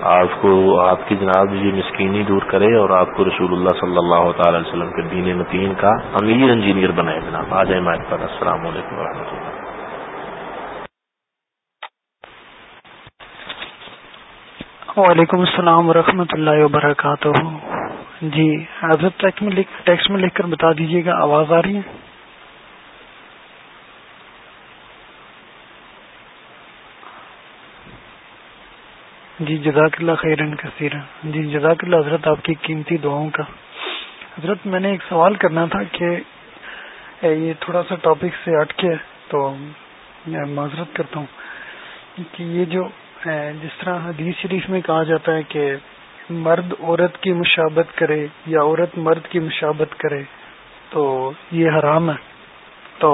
آپ کو، آپ کی جناب یہ مسکینی دور کرے اور آپ کو رسول اللہ صلی اللہ تعالی علیہ وسلم کے دین متین کا امیر انجینئر بنائے جناب. آ جائیں مائک پر. السلام علیکم و رحمۃ اللہ. وعلیکم السلام ورحمۃ اللہ وبرکاتہ. جی حضرت ٹیکسٹ میں لکھ کر بتا دیجیے گا، آواز آ رہی ہے؟ جی جزاک اللہ خیرن کثیر جی جزاک اللہ حضرت، آپ کی قیمتی دعاؤں کا۔ حضرت، میں نے ایک سوال کرنا تھا کہ یہ تھوڑا سا ٹاپک سے ہٹ کے تو میں معذرت کرتا ہوں کہ یہ جو جس طرح حدیث شریف میں کہا جاتا ہے کہ مرد عورت کی مشابت کرے یا عورت مرد کی مشابت کرے، تو یہ حرام ہے۔ تو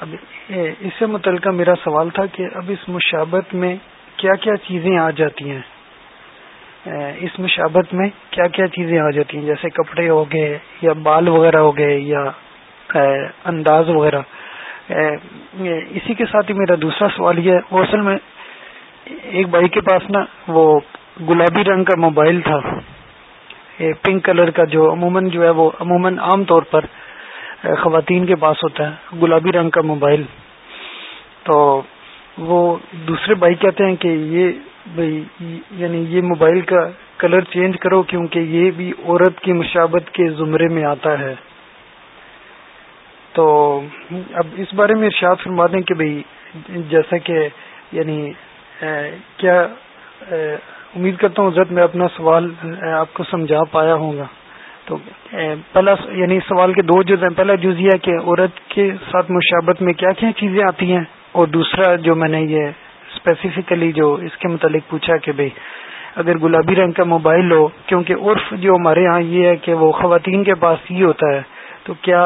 اب اس سے متعلقہ میرا سوال تھا کہ اب اس مشابت میں کیا کیا چیزیں آ جاتی ہیں؟ اس مشابت میں کیا کیا چیزیں آ جاتی ہیں؟ جیسے کپڑے ہو گئے یا بال وغیرہ ہو گئے یا انداز وغیرہ۔ اسی کے ساتھ ہی میرا دوسرا سوال یہ ہے، اصل میں ایک بھائی کے پاس نا وہ گلابی رنگ کا موبائل تھا۔ پنک کلر کا جو عموماً جو ہے وہ، عموماً عام طور پر خواتین کے پاس ہوتا ہے، گلابی رنگ کا موبائل۔ تو وہ دوسرے بھائی کہتے ہیں کہ یہ بھائی یعنی یہ موبائل کا کلر چینج کرو کیونکہ یہ بھی عورت کی مشابت کے زمرے میں آتا ہے۔ تو اب اس بارے میں ارشاد فرما دیں کہ بھائی، جیسا کہ یعنی کیا امید کرتا ہوں حضرت میں اپنا سوال آپ کو سمجھا پایا ہوں گا۔ تو پہلا یعنی سوال کے دو جز ہیں۔ پہلا جز یہ کہ عورت کے ساتھ مشابت میں کیا کیا چیزیں آتی ہیں۔ اور دوسرا جو میں نے یہ اسپیسیفکلی جو اس کے متعلق پوچھا کہ بھائی اگر گلابی رنگ کا موبائل ہو، کیونکہ عرف جو ہمارے ہاں یہ ہے کہ وہ خواتین کے پاس یہ ہوتا ہے، تو کیا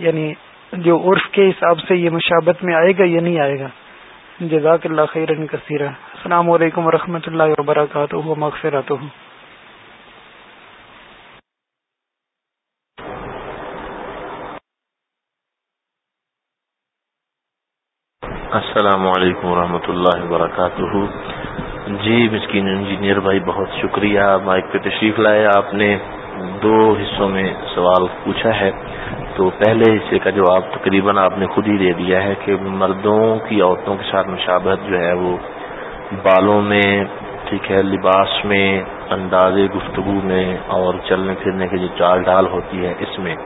یعنی جو عرف کے حساب سے یہ مشابت میں آئے گا یا نہیں آئے گا؟ جزاک اللہ خیر کثیر السلام علیکم و اللہ وبرکاتہ مغفرات السلام علیکم ورحمۃ اللہ وبرکاتہ۔ جی مسکین انجینئر بھائی، بہت شکریہ۔ مائک پہ تشریف لائے۔ آپ نے دو حصوں میں سوال پوچھا ہے۔ تو پہلے حصے کا جواب تقریباً آپ نے خود ہی دے دیا ہے کہ مردوں کی عورتوں کے ساتھ مشابہت جو ہے وہ بالوں میں، ٹھیک ہے، لباس میں انداز گفتگو میں اور چلنے پھرنے کی جو چال ڈال ہوتی ہے، اس میں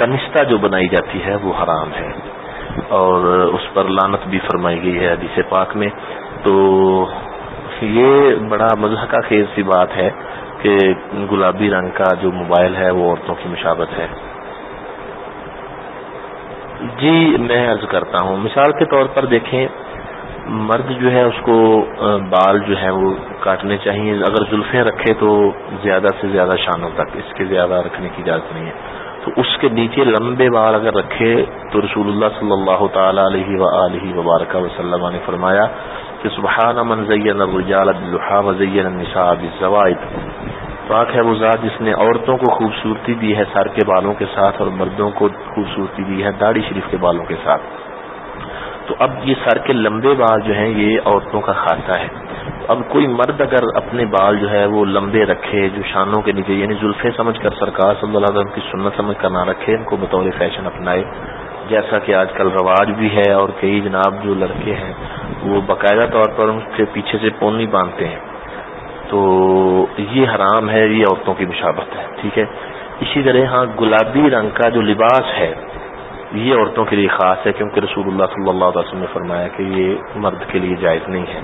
دنستہ جو بنائی جاتی ہے وہ حرام ہے۔ اور اس پر لانت بھی فرمائی گئی ہے حدیث پاک میں۔ تو یہ بڑا مضحکہ خیز سی بات ہے کہ گلابی رنگ کا جو موبائل ہے وہ عورتوں کی مشابت ہے۔ جی میں عرض کرتا ہوں، مثال کے طور پر دیکھیں، مرد جو ہے اس کو بال جو ہے وہ کاٹنے چاہیے۔ اگر زلفیں رکھے تو زیادہ سے زیادہ شانوں تک، اس کے زیادہ رکھنے کی اجازت نہیں ہے۔ تو اس کے نیچے لمبے بال اگر رکھے تو رسول اللہ صلی اللہ تعالی علیہ و وبارکہ وسلم نے فرمایا کہ سبحان من زین الرجال وزین النساء بالزوائد۔ پاک ہے وہ ذات جس نے عورتوں کو خوبصورتی دی ہے سر کے بالوں کے ساتھ اور مردوں کو خوبصورتی دی ہے داڑھی شریف کے بالوں کے ساتھ۔ تو اب یہ سر کے لمبے بال جو ہیں یہ عورتوں کا خاصہ ہے۔ اب کوئی مرد اگر اپنے بال جو ہے وہ لمبے رکھے، جو شانوں کے نیچے یعنی زلفے سمجھ کر سرکار صلی اللہ علیہ وسلم کی سنت سمجھ کر نہ رکھے، ان کو بطور فیشن اپنائے۔ جیسا کہ آج کل رواج بھی ہے اور کئی جناب جو لڑکے ہیں، وہ باقاعدہ طور پر ان کے پیچھے سے پونی باندھتے ہیں۔ تو یہ حرام ہے، یہ عورتوں کی مشابت ہے، ٹھیک ہے؟ اسی طرح ہاں گلابی رنگ کا جو لباس ہے، یہ عورتوں کے لیے خاص ہے، کیونکہ رسول اللہ صلی اللہ علیہ وسلم نے فرمایا کہ یہ مرد کے لیے جائز نہیں ہے۔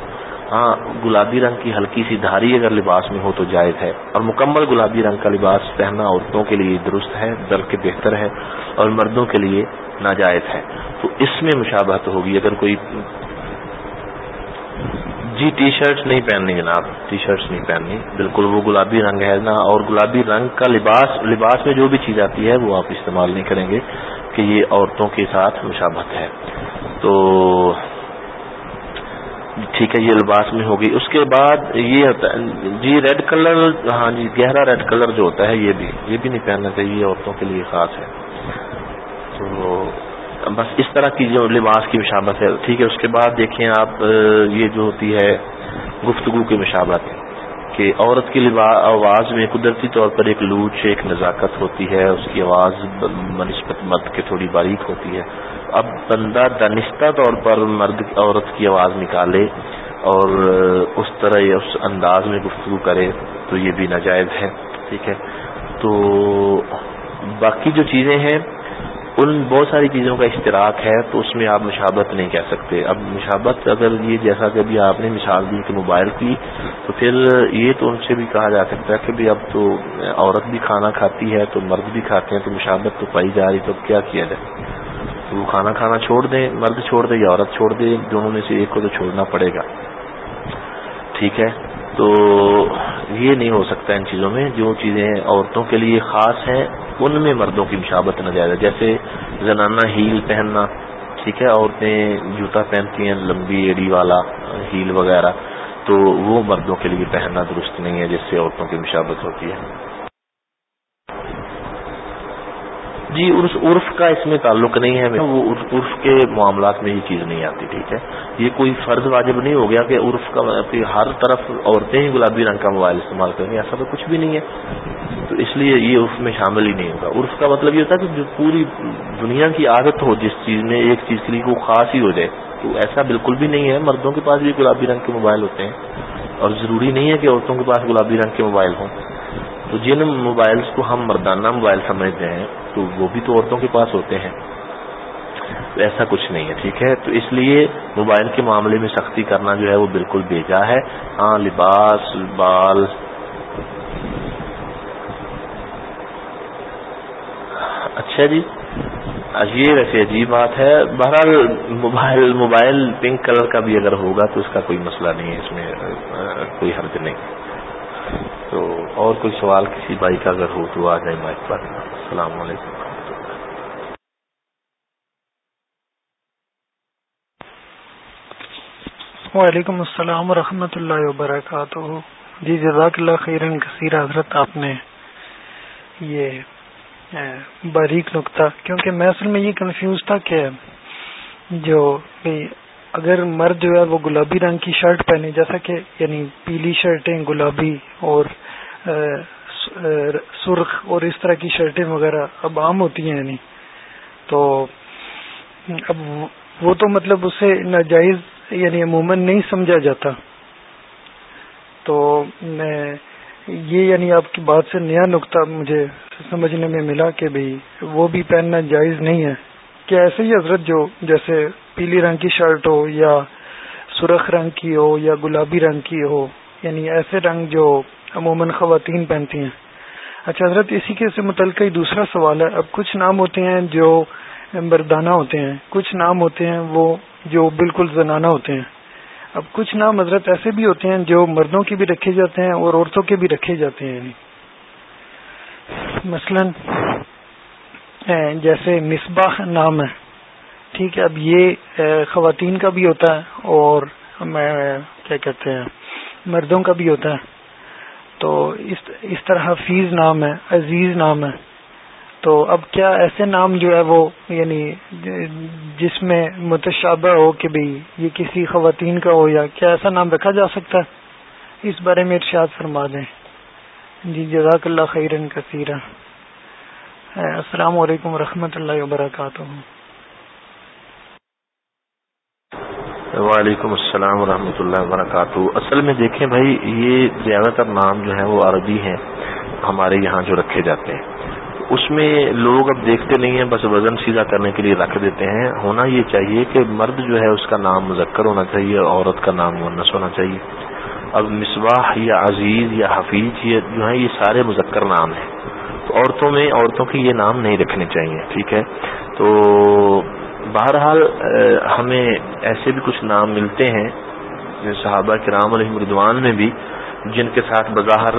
ہاں گلابی رنگ کی ہلکی سی دھاری اگر لباس میں ہو تو جائز ہے۔ اور مکمل گلابی رنگ کا لباس پہننا عورتوں کے لیے درست ہے بلکہ بہتر ہے اور مردوں کے لیے ناجائز ہے۔ تو اس میں مشابہت ہوگی۔ اگر کوئی جی ٹی شرٹس نہیں پہننی جناب ٹی شرٹس نہیں پہننی۔ بالکل وہ گلابی رنگ ہے نا، اور گلابی رنگ کا لباس لباس میں جو بھی چیز آتی ہے وہ آپ استعمال نہیں کریں گے کہ یہ عورتوں کے ساتھ مشابہت ہے۔ تو ٹھیک ہے، یہ لباس میں ہوگی۔ اس کے بعد یہ ہوتا ہے جی ریڈ کلر ہاں جی گہرا ریڈ کلر جو ہوتا ہے، یہ بھی یہ بھی نہیں پہننا چاہیے عورتوں کے لیے خاص ہے۔ تو بس اس طرح کی جو لباس کی مشابت ہے، ٹھیک ہے، اس کے بعد دیکھیں آپ یہ جو ہوتی ہے گفتگو کی مشابت کہ عورت کی آواز میں قدرتی طور پر ایک لوچ، ایک نزاکت ہوتی ہے، اس کی آواز بنسبت مرد کے تھوڑی باریک ہوتی ہے۔ اب بندہ دانستہ طور پر مرد عورت کی آواز نکالے اور اس طرح اس انداز میں گفتگو کرے تو یہ بھی ناجائز ہے، ٹھیک ہے؟ تو باقی جو چیزیں ہیں، ان بہت ساری چیزوں کا اشتراک ہے تو اس میں آپ مشابت نہیں کہہ سکتے۔ اب مشابت اگر یہ جیسا کہ ابھی آپ نے مثال دی کہ موبائل کی، تو پھر یہ تو ان سے بھی کہا جا سکتا ہے کہ بھی اب تو عورت بھی کھانا کھاتی ہے، تو مرد بھی کھاتے ہیں، تو مشابت تو پائی جا رہی، تو اب کیا کیا جائے؟ تو وہ کھانا کھانا چھوڑ دیں، مرد چھوڑ دے یا عورت چھوڑ دے دونوں میں سے ایک کو تو چھوڑنا پڑے گا۔ ٹھیک ہے؟ تو یہ نہیں ہو سکتا ان چیزوں میں، جو چیزیں عورتوں کے لیے خاص ہیں، ان میں مردوں کی مشابت نہ جائے جیسے زنانہ ہیل پہننا، ٹھیک ہے؟ عورتیں جوتا پہنتی ہیں، لمبی ایڑی والا ہیل وغیرہ، تو وہ مردوں کے لیے پہننا درست نہیں ہے، جس سے عورتوں کی مشابت ہوتی ہے۔ جی عرف کا اس میں تعلق نہیں ہے وہ عرف کے معاملات میں یہ چیز نہیں آتی، ٹھیک ہے؟ یہ کوئی فرض واجب نہیں ہو گیا کہ عرف کا ہر طرف عورتیں ہی گلابی رنگ کا موبائل استعمال کریں گے ایسا تو کچھ بھی نہیں ہے۔ تو اس لیے یہ عرف میں شامل ہی نہیں ہوگا عرف کا مطلب یہ ہوتا ہے کہ جو پوری دنیا کی عادت ہو، جس چیز میں ایک چیز کے لیے وہ خاص ہی ہو جائے، تو ایسا بالکل بھی نہیں ہے۔ مردوں کے پاس بھی گلابی رنگ کے موبائل ہوتے ہیں اور ضروری نہیں ہے کہ عورتوں کے پاس گلابی رنگ کے موبائل ہوں۔ تو جن موبائلس کو ہم مردانہ موبائل سمجھتے ہیں تو وہ بھی تو عورتوں کے پاس ہوتے ہیں۔ تو ایسا کچھ نہیں ہے، ٹھیک ہے؟ تو اس لیے موبائل کے معاملے میں سختی کرنا جو ہے وہ بالکل بھیجا ہے۔ ہاں لباس، بال۔ اچھا جی یہ ویسے عجیب بات ہے۔ بہرحال موبائل موبائل پنک کلر کا بھی اگر ہوگا تو اس کا کوئی مسئلہ نہیں ہے، اس میں کوئی حرج نہیں۔ تو اور کوئی سوال کسی بھائی کا اگر ہو تو آ جائے بائک پر۔ السلام علیکم۔ وعلیکم السلام ورحمۃ اللہ وبرکاتہ۔ جی جزاک اللہ خیرن، کثیر حضرت، آپ نے یہ باریک نقطہ، کیونکہ میں اصل میں یہ کنفیوز تھا کہ جو اگر مرد جو ہے وہ گلابی رنگ کی شرٹ پہنے، جیسا کہ یعنی پیلی شرٹیں، گلابی اور سرخ اور اس طرح کی شرٹیں وغیرہ اب عام ہوتی ہیں یعنی تو اب وہ تو مطلب اسے ناجائز یعنی عموماً نہیں سمجھا جاتا۔ تو میں یہ یعنی آپ کی بات سے نیا نقطہ مجھے سمجھنے میں ملا کہ بھائی وہ بھی پہننا جائز نہیں ہے۔ کہ ایسے ہی حضرت جو جیسے پیلی رنگ کی شرٹ ہو یا سرخ رنگ کی ہو یا گلابی رنگ کی ہو یعنی ایسے رنگ جو عموماً خواتین پہنتی ہیں۔ اچھا حضرت، اسی کے سے متعلقہ ہی دوسرا سوال ہے۔ اب کچھ نام ہوتے ہیں جو مردانہ ہوتے ہیں، کچھ نام ہوتے ہیں وہ جو بالکل زنانہ ہوتے ہیں۔ اب کچھ نام حضرت ایسے بھی ہوتے ہیں جو مردوں کے بھی رکھے جاتے ہیں اور عورتوں کے بھی رکھے جاتے ہیں۔ یعنی مثلا جیسے مصباح نام ہے۔ ٹھیک ہے، اب یہ خواتین کا بھی ہوتا ہے اور میں، کیا کہتے ہیں، مردوں کا بھی ہوتا ہے۔ تو اس طرح حفیظ نام ہے، عزیز نام ہے۔ تو اب کیا ایسے نام جو ہے وہ یعنی جس میں متشابہ ہو کہ بھئی یہ کسی خواتین کا ہو یا کیا ایسا نام رکھا جا سکتا ہے؟ اس بارے میں ارشاد فرما دیں۔ جی جزاک اللہ خیرن کثیر السلام علیکم ورحمۃ اللہ وبرکاتہ۔ وعلیکم السلام ورحمۃ اللہ وبرکاتہ۔ اصل میں دیکھیں بھائی، یہ زیادہ تر نام جو ہے وہ عربی ہیں، ہمارے یہاں جو رکھے جاتے ہیں۔ اس میں لوگ اب دیکھتے نہیں ہیں، بس وزن سیدھا کرنے کے لیے رکھ دیتے ہیں۔ ہونا یہ چاہیے کہ مرد جو ہے، اس کا نام مذکر ہونا چاہیے عورت کا نام مونس ہونا چاہیے۔ اب مصباح یا عزیز یا حفیظ، یہ جو ہے یہ سارے مذکر نام ہیں۔ تو عورتوں میں، عورتوں کے یہ نام نہیں رکھنے چاہیے، ٹھیک ہے؟ تو بہرحال ہمیں ایسے بھی کچھ نام ملتے ہیں صحابہ کرام علیہ مردوان میں بھی، جن کے ساتھ بظاہر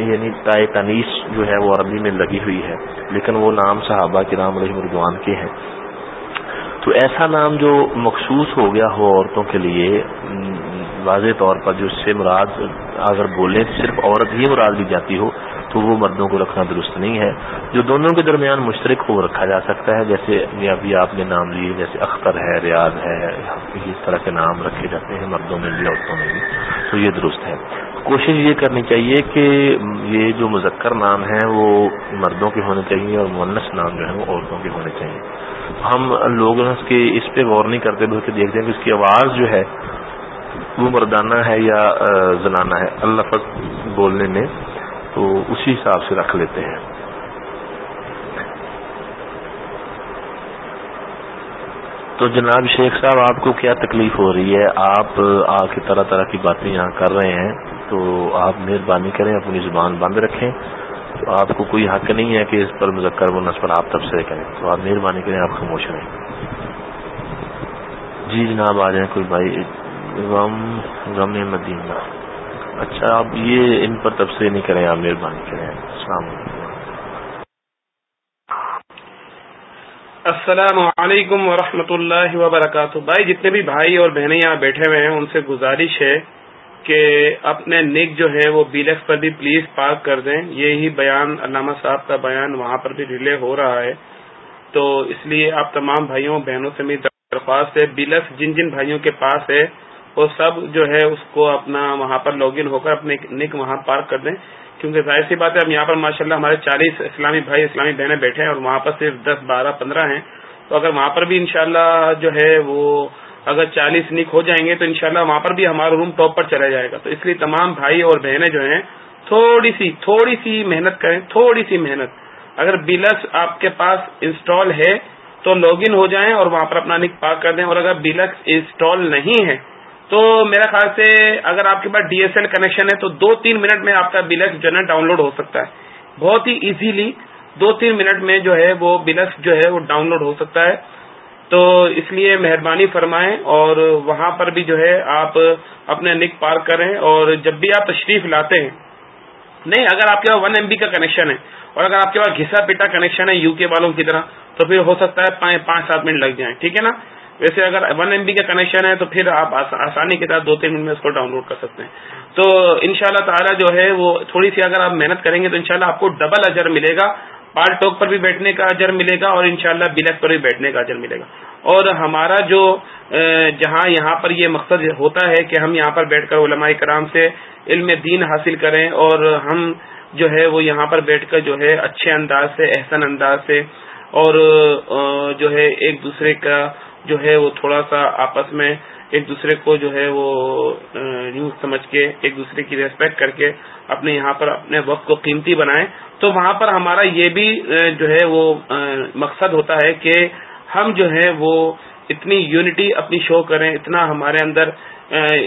یعنی تائے تنیس جو ہے وہ عربی میں لگی ہوئی ہے، لیکن وہ نام صحابہ کرام علیہ مردوان کے ہیں۔ تو ایسا نام جو مخصوص ہو گیا ہو عورتوں کے لیے واضح طور پر جو اس سے مراد اگر بولیں، صرف عورت ہی مراد بھی جاتی ہو تو وہ مردوں کو رکھنا درست نہیں ہے۔ جو دونوں کے درمیان مشترک ہو رکھا جا سکتا ہے، جیسے ابھی آپ نے نام لیے، جیسے اختر ہے، ریاض ہے، اس طرح کے نام رکھے جاتے ہیں مردوں میں بھی، عورتوں میں بھی۔ تو یہ درست ہے۔ کوشش یہ کرنی چاہیے کہ یہ جو مذکر نام ہیں، وہ مردوں کے ہونے چاہیے اور مونس نام جو ہے وہ عورتوں کے ہونے چاہیے۔ ہم لوگ کے، اس پہ غور نہیں کرتے بلکہ دیکھتے ہیں کہ اس کی آواز جو ہے، وہ مردانہ ہے یا زنانہ ہے۔ اللہ بولنے میں تو اسی حساب سے رکھ لیتے ہیں۔ تو جناب شیخ صاحب، آپ کو کیا تکلیف ہو رہی ہے؟ آپ آ کے طرح طرح کی باتیں یہاں کر رہے ہیں، تو آپ مہربانی کریں، اپنی زبان بند رکھیں۔ تو آپ کو کوئی حق نہیں ہے کہ اس پر مذکر بنس پر آپ تبصرے کریں۔ تو آپ مہربانی کریں، آپ خاموش رہیں۔ جی جناب، آ جائیں کوئی بھائی۔ غم غم مدینہ۔ اچھا آپ یہ ان پر تبصرے نہیں کریں، آپ مہربانی کریں۔ السلام علیکم۔ السلام علیکم ورحمۃ اللہ وبرکاتہ۔ بھائی، جتنے بھی بھائی اور بہنیں یہاں بیٹھے ہوئے ہیں، ان سے گزارش ہے کہ اپنے نک جو ہے وہ بیلکس پر بھی پلیز پارک کر دیں۔ یہی بیان علامہ صاحب کا بیان وہاں پر بھی ریلے ہو رہا ہے۔ تو اس لیے آپ تمام بھائیوں، بہنوں سے میری درخواست ہے۔ بیلکس جن جن بھائیوں کے پاس ہے وہ سب جو ہے اس کو اپنا وہاں پر لاگ ان ہو کر اپنے نک وہاں پارک کر دیں۔ کیونکہ ظاہر سی بات ہے ہم یہاں پر ماشاء اللہ ہمارے چالیس اسلامی بھائی، اسلامی بہنیں بیٹھے ہیں اور وہاں پر صرف دس، بارہ، پندرہ ہیں۔ تو اگر وہاں پر بھی انشاءاللہ جو ہے وہ اگر چالیس نک ہو جائیں گے تو انشاءاللہ وہاں پر بھی ہمارا روم ٹاپ پر چلا جائے گا۔ تو اس لیے تمام بھائی اور بہنیں جو ہیں، تھوڑی سی تھوڑی سی محنت کریں، تھوڑی سی محنت۔ اگر بیلکس آپ کے پاس انسٹال ہے تو لاگ ان ہو جائیں اور وہاں پر اپنا نک پاک کر دیں۔ اور اگر بیلکس انسٹال نہیں ہے تو میرا خیال سے اگر آپ کے پاس ڈی ایس ایل کنیکشن ہے تو دو تین منٹ میں آپ کا بلکس جو ہے ڈاؤن لوڈ ہو سکتا ہے۔ بہت ہی ایزیلی دو تین منٹ میں جو ہے وہ بلکس جو ہے وہ ڈاؤن لوڈ ہو سکتا ہے۔ تو اس لیے مہربانی فرمائیں اور وہاں پر بھی جو ہے آپ اپنے نک پارک کریں اور جب بھی آپ تشریف لاتے ہیں۔ نہیں، اگر آپ کے پاس ون ایم بی کا کنیکشن ہے اور اگر آپ کے پاس گھسا پیٹا کنیکشن ہے یو کے والوں کی طرح، تو پھر ہو سکتا ہے پانچ سات منٹ لگ جائیں۔ ٹھیک ہے نا؟ ویسے اگر ون ایم بی کا کنیکشن ہے تو پھر آپ آسانی کے ساتھ دو تین منٹ میں اس کو ڈاؤن لوڈ کر سکتے ہیں۔ تو ان شاء اللہ تعالیٰ جو ہے وہ تھوڑی سی اگر آپ محنت کریں گے تو انشاءاللہ شاء آپ کو ڈبل اجر ملے گا۔ پال ٹاک پر بھی بیٹھنے کا اجر ملے گا اور انشاءاللہ شاء بلیک پر بھی بیٹھنے کا اجر ملے گا۔ اور ہمارا جو جہاں یہاں پر یہ مقصد ہوتا ہے کہ ہم یہاں پر بیٹھ کر علماء کرام سے علم دین حاصل کریں اور ہم جو ہے وہ یہاں پر بیٹھ کر جو ہے اچھے انداز سے، احسن انداز سے اور جو ہے ایک دوسرے کا جو ہے وہ تھوڑا سا آپس میں ایک دوسرے کو جو ہے وہ یوں سمجھ کے، ایک دوسرے کی ریسپیکٹ کر کے اپنے یہاں پر اپنے وقت کو قیمتی بنائیں۔ تو وہاں پر ہمارا یہ بھی جو ہے وہ مقصد ہوتا ہے کہ ہم جو ہے وہ اتنی یونٹی اپنی شو کریں، اتنا ہمارے اندر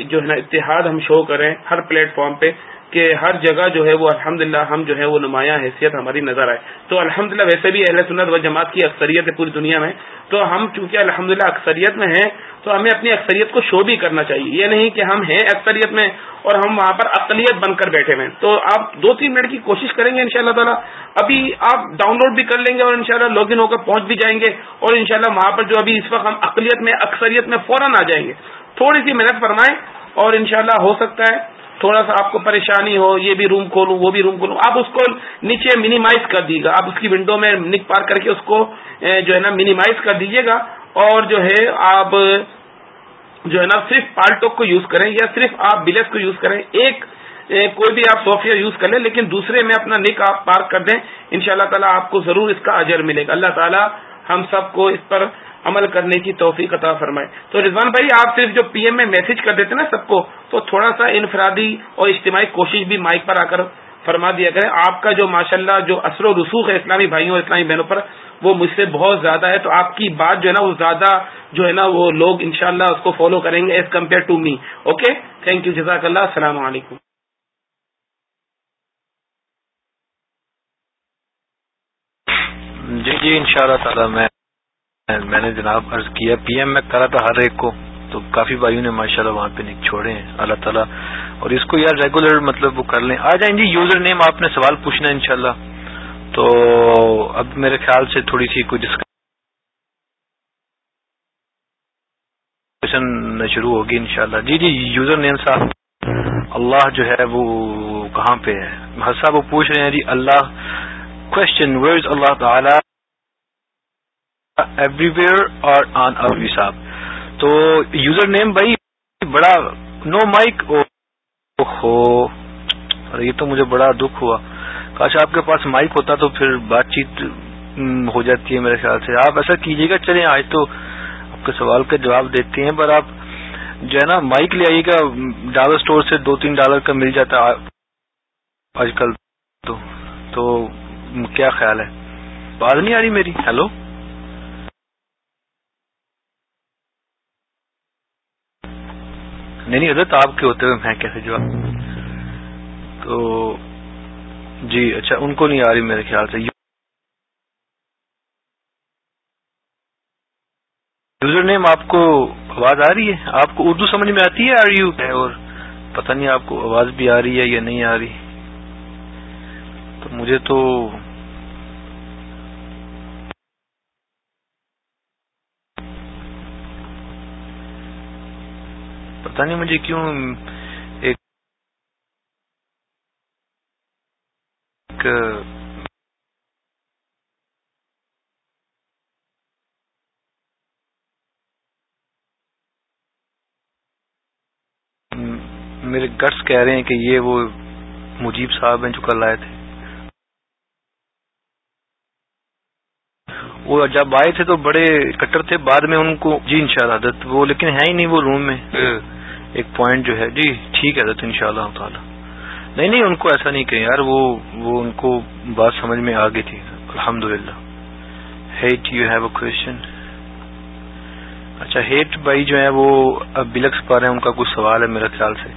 جو ہے نا اتحاد ہم شو کریں ہر پلیٹ فارم پہ۔ کہ ہر جگہ جو ہے وہ الحمد ہم جو ہے وہ نمایاں حیثیت ہماری نظر آئے۔ تو الحمد ویسے بھی اہل سنت و جماعت کی اکثریت ہے پوری دنیا میں۔ تو ہم چونکہ الحمد اکثریت میں ہیں، تو ہمیں اپنی اکثریت کو شو بھی کرنا چاہیے۔ یہ نہیں کہ ہم ہیں اکثریت میں اور ہم وہاں پر اقلیت بن کر بیٹھے ہوئے تو آپ دو تین منٹ کی کوشش کریں گے ان شاء اللہ تعالیٰ۔ ابھی آپ ڈاؤن لوڈ بھی کر لیں گے اور انشاءاللہ شاء لاگ ان ہو کر پہنچ بھی جائیں گے۔ اور انشاءاللہ وہاں پر جو ابھی اس وقت ہم اقلیت میں، اکثریت میں فوراً آ جائیں گے۔ تھوڑی سی محنت فرمائیں اور انشاءاللہ ہو سکتا ہے۔ تھوڑا سا آپ کو پریشانی ہو، یہ بھی روم کھولوں، وہ بھی روم کھولوں، آپ اس کو نیچے منیمائز کر دیجیے گا۔ آپ اس کی ونڈو میں نک پار کر کے اس کو جو ہے نا منیمائز کر دیجیے گا۔ اور جو ہے، آپ جو ہے نا صرف پالٹوک کو یوز کریں یا صرف آپ بلیس کو یوز کریں۔ ایک کوئی بھی آپ سافٹ ویئر یوز کر لیں، لیکن دوسرے میں اپنا نک آپ پارک کر دیں۔ ان شاء اللہ تعالیٰ آپ کو ضرور اس کا اجر ملے گا۔ اللہ تعالیٰ ہم سب کو اس پر عمل کرنے کی توفیق عطا فرمائے۔ تو رضوان بھائی، آپ صرف جو پی ایم میں میسج کر دیتے نا سب کو، تو تھوڑا سا انفرادی اور اجتماعی کوشش بھی مائک پر آ کر فرما دیا کریں۔ آپ کا جو ماشاءاللہ جو اثر و رسوخ ہے اسلامی بھائیوں اور اسلامی بہنوں پر، وہ مجھ سے بہت زیادہ ہے۔ تو آپ کی بات جو ہے نا، وہ زیادہ جو ہے نا، وہ لوگ انشاءاللہ اس کو فالو کریں گے as compare to me okay thank you جزاک اللہ السلام علیکم۔ جی جی ان شاء اللہ تعالی میں میں نے جناب عرض کیا پی ایم میں کرا تھا ہر ایک کو تو کافی بھائیوں نے ماشاء اللہ وہاں پہ نک چھوڑے ہیں اللہ تعالیٰ اور اس کو یار ریگولر مطلب وہ کر لیں آ جائیں جی یوزر نیم آپ نے سوال پوچھنا ہے انشاءاللہ تو اب میرے خیال سے تھوڑی سی کوئی ڈسکشن شروع ہوگی انشاءاللہ جی جی یوزر نیم صاحب اللہ جو ہے وہ کہاں پہ ہے صاحب وہ پوچھ رہے ہیں جی اللہ کوشچن ویئر اللہ تعالی ایوری ویئر اور آن اوی صاحب تو یوزر نیم بھائی بڑا نو مائک یہ تو مجھے بڑا دکھ ہوا۔ کاش آپ کے پاس مائک ہوتا تو پھر بات چیت ہو جاتی ہے میرے خیال سے۔ آپ ایسا کیجیے گا، چلیں، آج تو آپ کے سوال کا جواب دیتے ہیں، پر آپ جو ہے نا مائک لے آئیے گا۔ ڈالر اسٹور سے دو تین ڈالر کا مل جاتا آج کل تو۔ تو کیا خیال ہے؟ بات نہیں آ رہی میری۔ ہیلو نہیں نہیں، حضرت آپ کے ہوتے ہوئے میں کیسے جواب تو جی اچھا ان کو نہیں آ رہی میرے خیال سے. یوزر نیم آپ کو آواز آ رہی ہے؟ آپ کو اردو سمجھ میں آتی ہے آر یو اور پتہ نہیں آپ کو آواز بھی آ رہی ہے یا نہیں آ رہی؟ تو مجھے تو پتہ نہیں مجھے کیوں ایک میرے گٹس کہہ رہے ہیں کہ یہ وہ مجیب صاحب ہیں جو کل آئے تھے۔ وہ جب آئے تھے تو بڑے کٹر تھے، بعد میں ان کو جی ان شاء وہ، لیکن ہے ہی نہیں وہ روم میں۔ ہاں۔ ایک پوائنٹ جو ہے جی ٹھیک ہے ان شاء اللہ تعالی۔ نہیں نہیں، ان کو ایسا نہیں کہ یار، وہ وہ ان کو بات سمجھ میں آ گئی تھی۔ الحمد للہ ہیٹ یو ہیو اے کوشچن اچھا ہیٹ بھائی جو ہے، وہ اب بلکس پا رہے ہیں، ان کا کوئی سوال ہے میرے خیال سے۔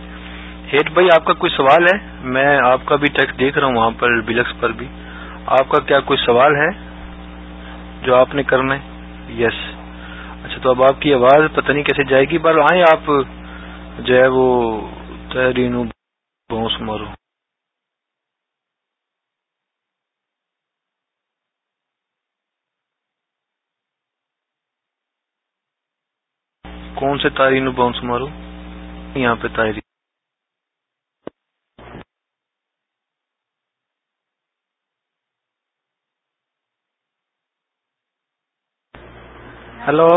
ہیٹ بھائی، آپ کا کوئی سوال ہے؟ میں آپ کا بھی ٹیکس دیکھ رہا ہوں وہاں پر بلکس پر بھی۔ آپ کا کیا کوئی سوال ہے؟ جو آپ نے کرنا ہے؟ یس اچھا تو اب آپ کی آواز پتہ نہیں کیسے جائے گی۔ بار آئیں آپ جو ہے وہ تحرین بونس مارو کون سے تارین باؤنس مارو یہاں پہ تاہری ہلو۔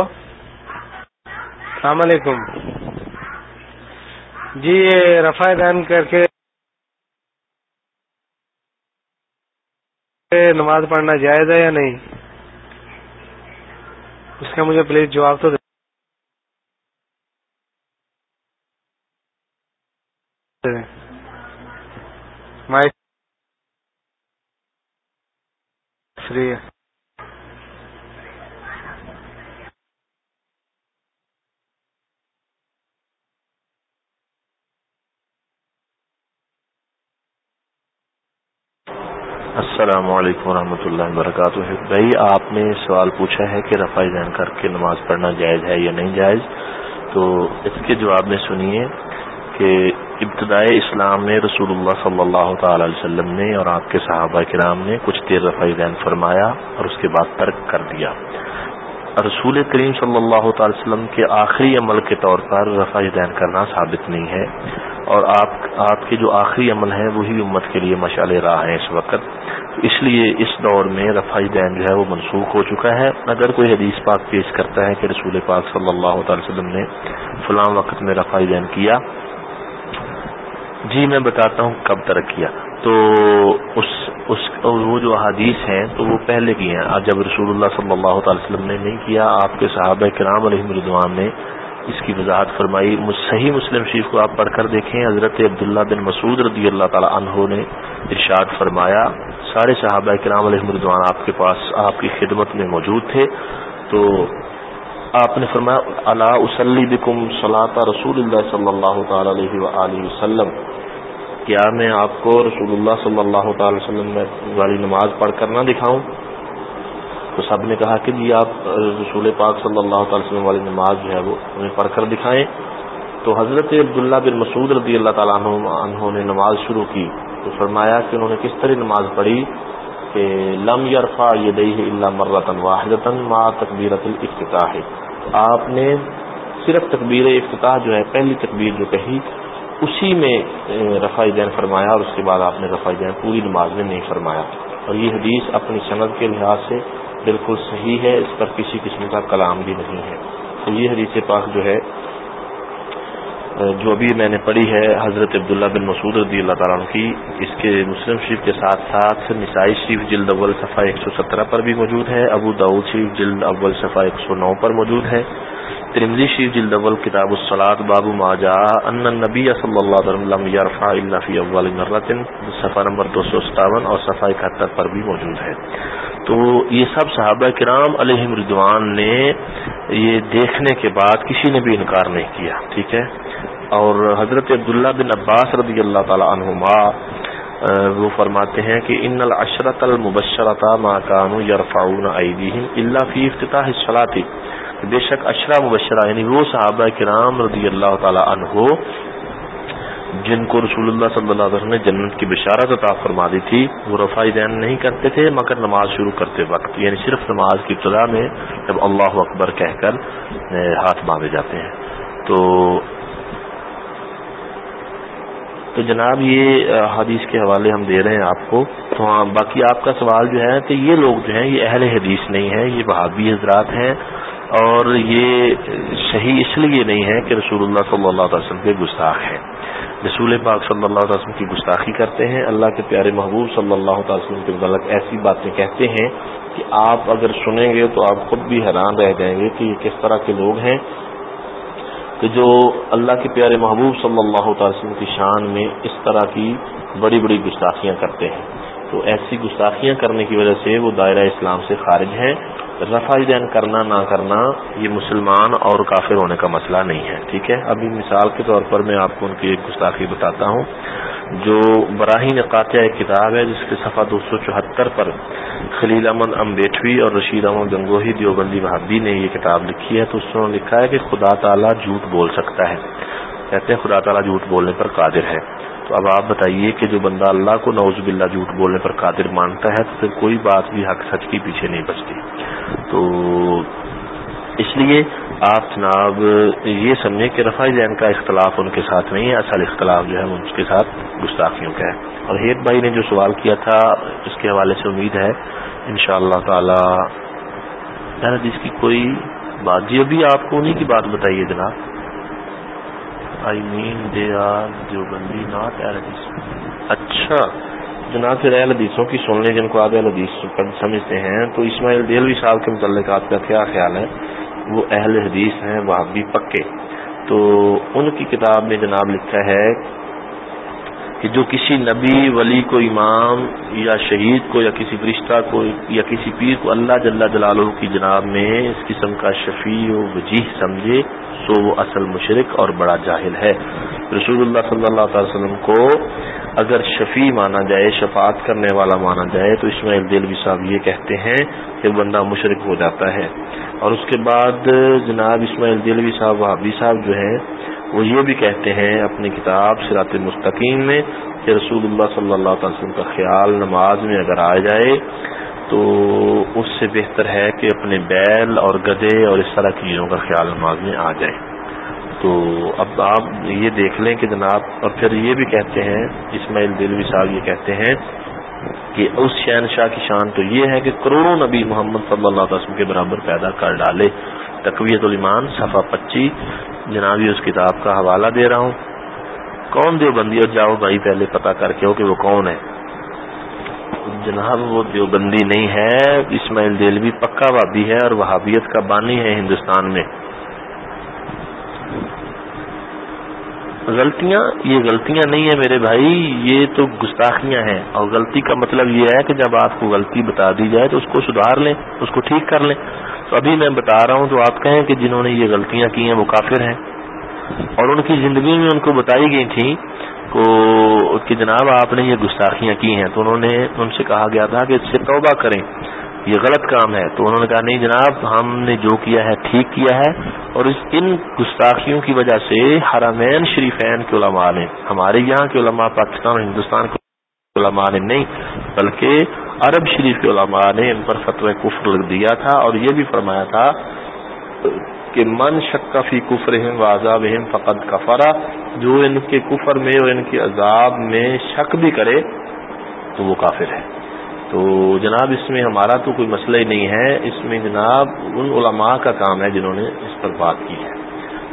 السلام علیکم۔ جی یہ رفا دین کر کے نماز پڑھنا جائز ہے یا نہیں؟ اس کا مجھے پلیز جواب تو دے فری ہے السلام علیکم ورحمۃ اللہ وبرکاتہ۔ بھائی، آپ نے سوال پوچھا ہے کہ رفائی دین کر کے نماز پڑھنا جائز ہے یا نہیں جائز؟ تو اس کے جواب میں سنیے کہ ابتدائی اسلام میں رسول اللہ صلی اللہ تعالی علیہ وسلم نے اور آپ کے صحابہ کرام نے کچھ دیر رفائی دین فرمایا اور اس کے بعد ترک کر دیا۔ رسول کریم صلی اللہ تعالی وسلم کے آخری عمل کے طور پر رفائی دین کرنا ثابت نہیں ہے اور آپ آپ کے جو آخری عمل ہیں، وہی امت کے لیے مشعل راہ ہیں اس وقت۔ اس لیے اس دور میں رفائی دین جو ہے وہ منسوخ ہو چکا ہے۔ اگر کوئی حدیث پاک پیش کرتا ہے کہ رسول پاک صلی اللہ تعالی وسلم نے فلاں وقت میں رفائی دین کیا جی میں بتاتا ہوں کب ترک کیا۔ تو اس اس، وہ جو حدیث ہیں تو وہ پہلے کی ہیں۔ جب رسول اللہ صلی اللہ تعالی وسلم نے نہیں کیا، آپ کے صحابہ کرام علیہ مردوان نے اس کی وضاحت فرمائی۔ صحیح مسلم شریف کو آپ پڑھ کر دیکھیں۔ حضرت عبداللہ بن مسعود رضی اللہ تعالی عنہ نے ارشاد فرمایا سارے صحابہ کرام علیہ مردوان آپ کے پاس، آپ کی خدمت میں موجود تھے۔ تو آپ نے فرمایا اللہ وسلی بکم صلاح رسول اللہ صلی اللہ تعالی علیہ وآلہ وسلم. کیا میں آپ کو رسول اللہ صلی اللہ تعالی وسلم والی نماز پڑھ کر نہ دکھاؤں؟ تو سب نے کہا کہ جی آپ رسول پاک صلی اللہ تعالی وسلم والی نماز جو ہے وہ ہمیں پڑھ کر دکھائیں۔ تو حضرت عبداللہ بن مسعود رضی اللہ تعالیٰ عنہ نے نماز شروع کی۔ تو فرمایا کہ انہوں نے کس طرح نماز پڑھی کہ لم یرفا یہ دئی ہے اللہ مرتن واحد ما تقبیرت الافتتاح۔ آپ نے صرف تقبیر افتتاح جو ہے، پہلی تقبیر جو کہی، اسی میں رفاء دین فرمایا اور اس کے بعد آپ نے رفاء دین پوری نماز میں نہیں فرمایا۔ اور یہ حدیث اپنی صنعت کے لحاظ سے بالکل صحیح ہے، اس پر کسی قسم کا کلام بھی نہیں ہے۔ تو یہ حدیث پاک جو ہے جو ابھی میں نے پڑھی ہے حضرت عبداللہ بن مسعود رضی اللہ تعالیٰ عنہ کی، اس کے مسلم شریف کے ساتھ ساتھ نسائی شریف جلد اول صفحہ ایک سو سترہ پر بھی موجود ہے، ابو داود شریف جلد اول صفحہ ایک سو نو پر موجود ہے ترمزی شریف جلد اول کتاب الصلاط بابو ماجا ان نبی صلی اللہ علیہ وسلم یرفع اللہ فی اول مرتن صفحہ نمبر دو سو ستاون اور صفحہ اکہتر پر بھی موجود ہے۔ تو یہ سب صحابہ کرام علیہ رضوان نے یہ دیکھنے کے بعد کسی نے بھی انکار نہیں کیا، ٹھیک ہے؟ اور حضرت عبداللہ بن عباس رضی اللہ تعالی عنہما وہ فرماتے ہیں کہ ان العشرت المبشرتا ما کانو یرفعون ایدیہم الا فی افتتاح الصلاۃ۔ بے شک اشرا مبشرہ یعنی وہ صحابہ کرام رضی اللہ تعالی عنہ، جن کو رسول اللہ صلی اللہ علیہ وسلم نے جنت کی بشارت عطا فرما دی تھی، وہ رفائی دین نہیں کرتے تھے، مگر نماز شروع کرتے وقت یعنی صرف نماز کی ابتدا میں جب اللہ اکبر کہہ کر ہاتھ باندھے جاتے ہیں۔ تو تو جناب یہ حدیث کے حوالے ہم دے رہے ہیں آپ کو۔ تو ہاں باقی آپ کا سوال جو ہے کہ یہ لوگ جو ہیں، یہ اہل حدیث نہیں ہے یہ بہادی حضرات ہیں اور یہ صحیح اس لیے نہیں ہے کہ رسول اللہ صلی اللہ علیہ وسلم کے گستاخ ہیں۔ رسول پاک صلی اللہ علیہ وسلم کی گستاخی کرتے ہیں، اللہ کے پیارے محبوب صلی اللہ علیہ وسلم کے متعلق ایسی باتیں کہتے ہیں کہ آپ اگر سنیں گے تو آپ خود بھی حیران رہ جائیں گے کہ یہ کس طرح کے لوگ ہیں۔ کہ جو اللہ کے پیارے محبوب صلی اللہ تعالی وسلم کی شان میں اس طرح کی بڑی بڑی گستاخیاں کرتے ہیں۔ تو ایسی گستاخیاں کرنے کی وجہ سے وہ دائرہ اسلام سے خارج ہیں۔ رفع دین کرنا نہ کرنا یہ مسلمان اور کافر ہونے کا مسئلہ نہیں ہے، ٹھیک ہے؟ ابھی مثال کے طور پر میں آپ کو ان کی ایک گستاخی بتاتا ہوں۔ جو براہین قاطع ایک کتاب ہے، جس کے صفحہ دو سو چوہتر پر خلیل امن امبیٹوی اور رشید احمد گنگوہی، دیوبندی بھابی نے یہ کتاب لکھی ہے۔ تو اس نے لکھا ہے کہ خدا تعالیٰ جھوٹ بول سکتا ہے۔ کہتے ہیں خدا تعالیٰ جھوٹ بولنے پر قادر ہے۔ تو اب آپ بتائیے کہ جو بندہ اللہ کو نوز باللہ جھوٹ بولنے پر قادر مانتا ہے، تو پھر کوئی بات بھی حق سچ کی پیچھے نہیں بچتی۔ تو اس لیے آپ جناب یہ سمجھیں کہ رفاع جین کا اختلاف ان کے ساتھ نہیں ہے، اصل اختلاف جو ہے ان کے ساتھ گستاخیوں کا ہے۔ اور ہیت بھائی نے جو سوال کیا تھا، اس کے حوالے سے امید ہے ان شاء اللہ تعالی جس کی کوئی بات جی ابھی آپ کو انہیں کی بات بتائیے جناب۔ آئی مین دے آر جو بندی ناٹ اچھا جناب پھر اہل حدیثوں کی سن لیں، جن کو آپ اہل حدیث سمجھتے ہیں، تو اسماعیل دہلوی صاحب کے متعلق آپ کا کیا خیال ہے؟ وہ اہل حدیث ہیں، وہ بھی پکے۔ تو ان کی کتاب میں جناب لکھا ہے کہ جو کسی نبی، ولی کو، امام یا شہید کو، یا کسی فرشتہ کو، یا کسی پیر کو اللہ جل جلالہ کی جناب میں اس قسم کا شفیع و وجیح سمجھے سو وہ اصل مشرق اور بڑا جاہل ہے۔ رسول اللہ صلی اللہ تعالی وسلم کو اگر شفیع مانا جائے، شفاعت کرنے والا مانا جائے، تو اسماعیل دلوی صاحب یہ کہتے ہیں کہ بندہ مشرق ہو جاتا ہے۔ اور اس کے بعد جناب اسماعیل دلوی صاحب وحابی صاحب جو ہیں، وہ یہ بھی کہتے ہیں اپنی کتاب سرات مستقیم میں کہ رسول اللہ صلی اللہ تعالی وسلم کا خیال نماز میں اگر آ جائے، تو اس سے بہتر ہے کہ اپنے بیل اور گدے اور اس طرح کی چیزوں کا خیال نماز میں آ جائے۔ تو اب آپ یہ دیکھ لیں کہ جناب، اور پھر یہ بھی کہتے ہیں، اسماعیل دلوی صاحب یہ کہتے ہیں کہ اس شہن شاہ کی شان تو یہ ہے کہ کروڑوں نبی محمد صلی اللہ علیہ وسلم کے برابر پیدا کر ڈالے۔ تقویت المان صفحہ پچیس۔ جنابی اس کتاب کا حوالہ دے رہا ہوں۔ کون دیوبندی؟ اور جاؤ بھائی پہلے پتا کر کے ہو کہ وہ کون ہے۔ جناب، وہ دیوبندی نہیں ہے۔ اسماعیل دلوی پکا وابی ہے اور وہابیت کا بانی ہے ہندوستان میں۔ غلطیاں، یہ غلطیاں نہیں ہیں میرے بھائی، یہ تو گستاخیاں ہیں۔ اور غلطی کا مطلب یہ ہے کہ جب آپ کو غلطی بتا دی جائے تو اس کو سدھار لیں، اس کو ٹھیک کر لیں۔ تو ابھی میں بتا رہا ہوں تو آپ کہیں کہ جنہوں نے یہ غلطیاں کی ہیں وہ کافر ہیں۔ اور ان کی زندگی میں ان کو بتائی گئی تھیں کہ جناب آپ نے یہ گستاخیاں کی ہیں۔ تو انہوں نے ان سے کہا گیا تھا کہ اس سے توبہ کریں۔ یہ غلط کام ہے۔ تو انہوں نے کہا، نہیں جناب، ہم نے جو کیا ہے، ٹھیک کیا ہے، اور اس ان گستاخیوں کی وجہ سے حرمین شریفین کے علماء نے، ہمارے یہاں کے علماء، پاکستان اور ہندوستان کے علماء نے نہیں، بلکہ عرب شریف کے علماء نے ان پر فتو کفر لگ دیا تھا اور یہ بھی فرمایا تھا کہ من شکفی کفر عذاب فقط کفرا جو ان کے کفر میں اور ان کے عذاب میں شک بھی کرے تو وہ کافر ہے۔ تو جناب اس میں ہمارا تو کوئی مسئلہ ہی نہیں ہے۔ اس میں جناب ان علماء کا کام ہے جنہوں نے اس پر بات کی ہے۔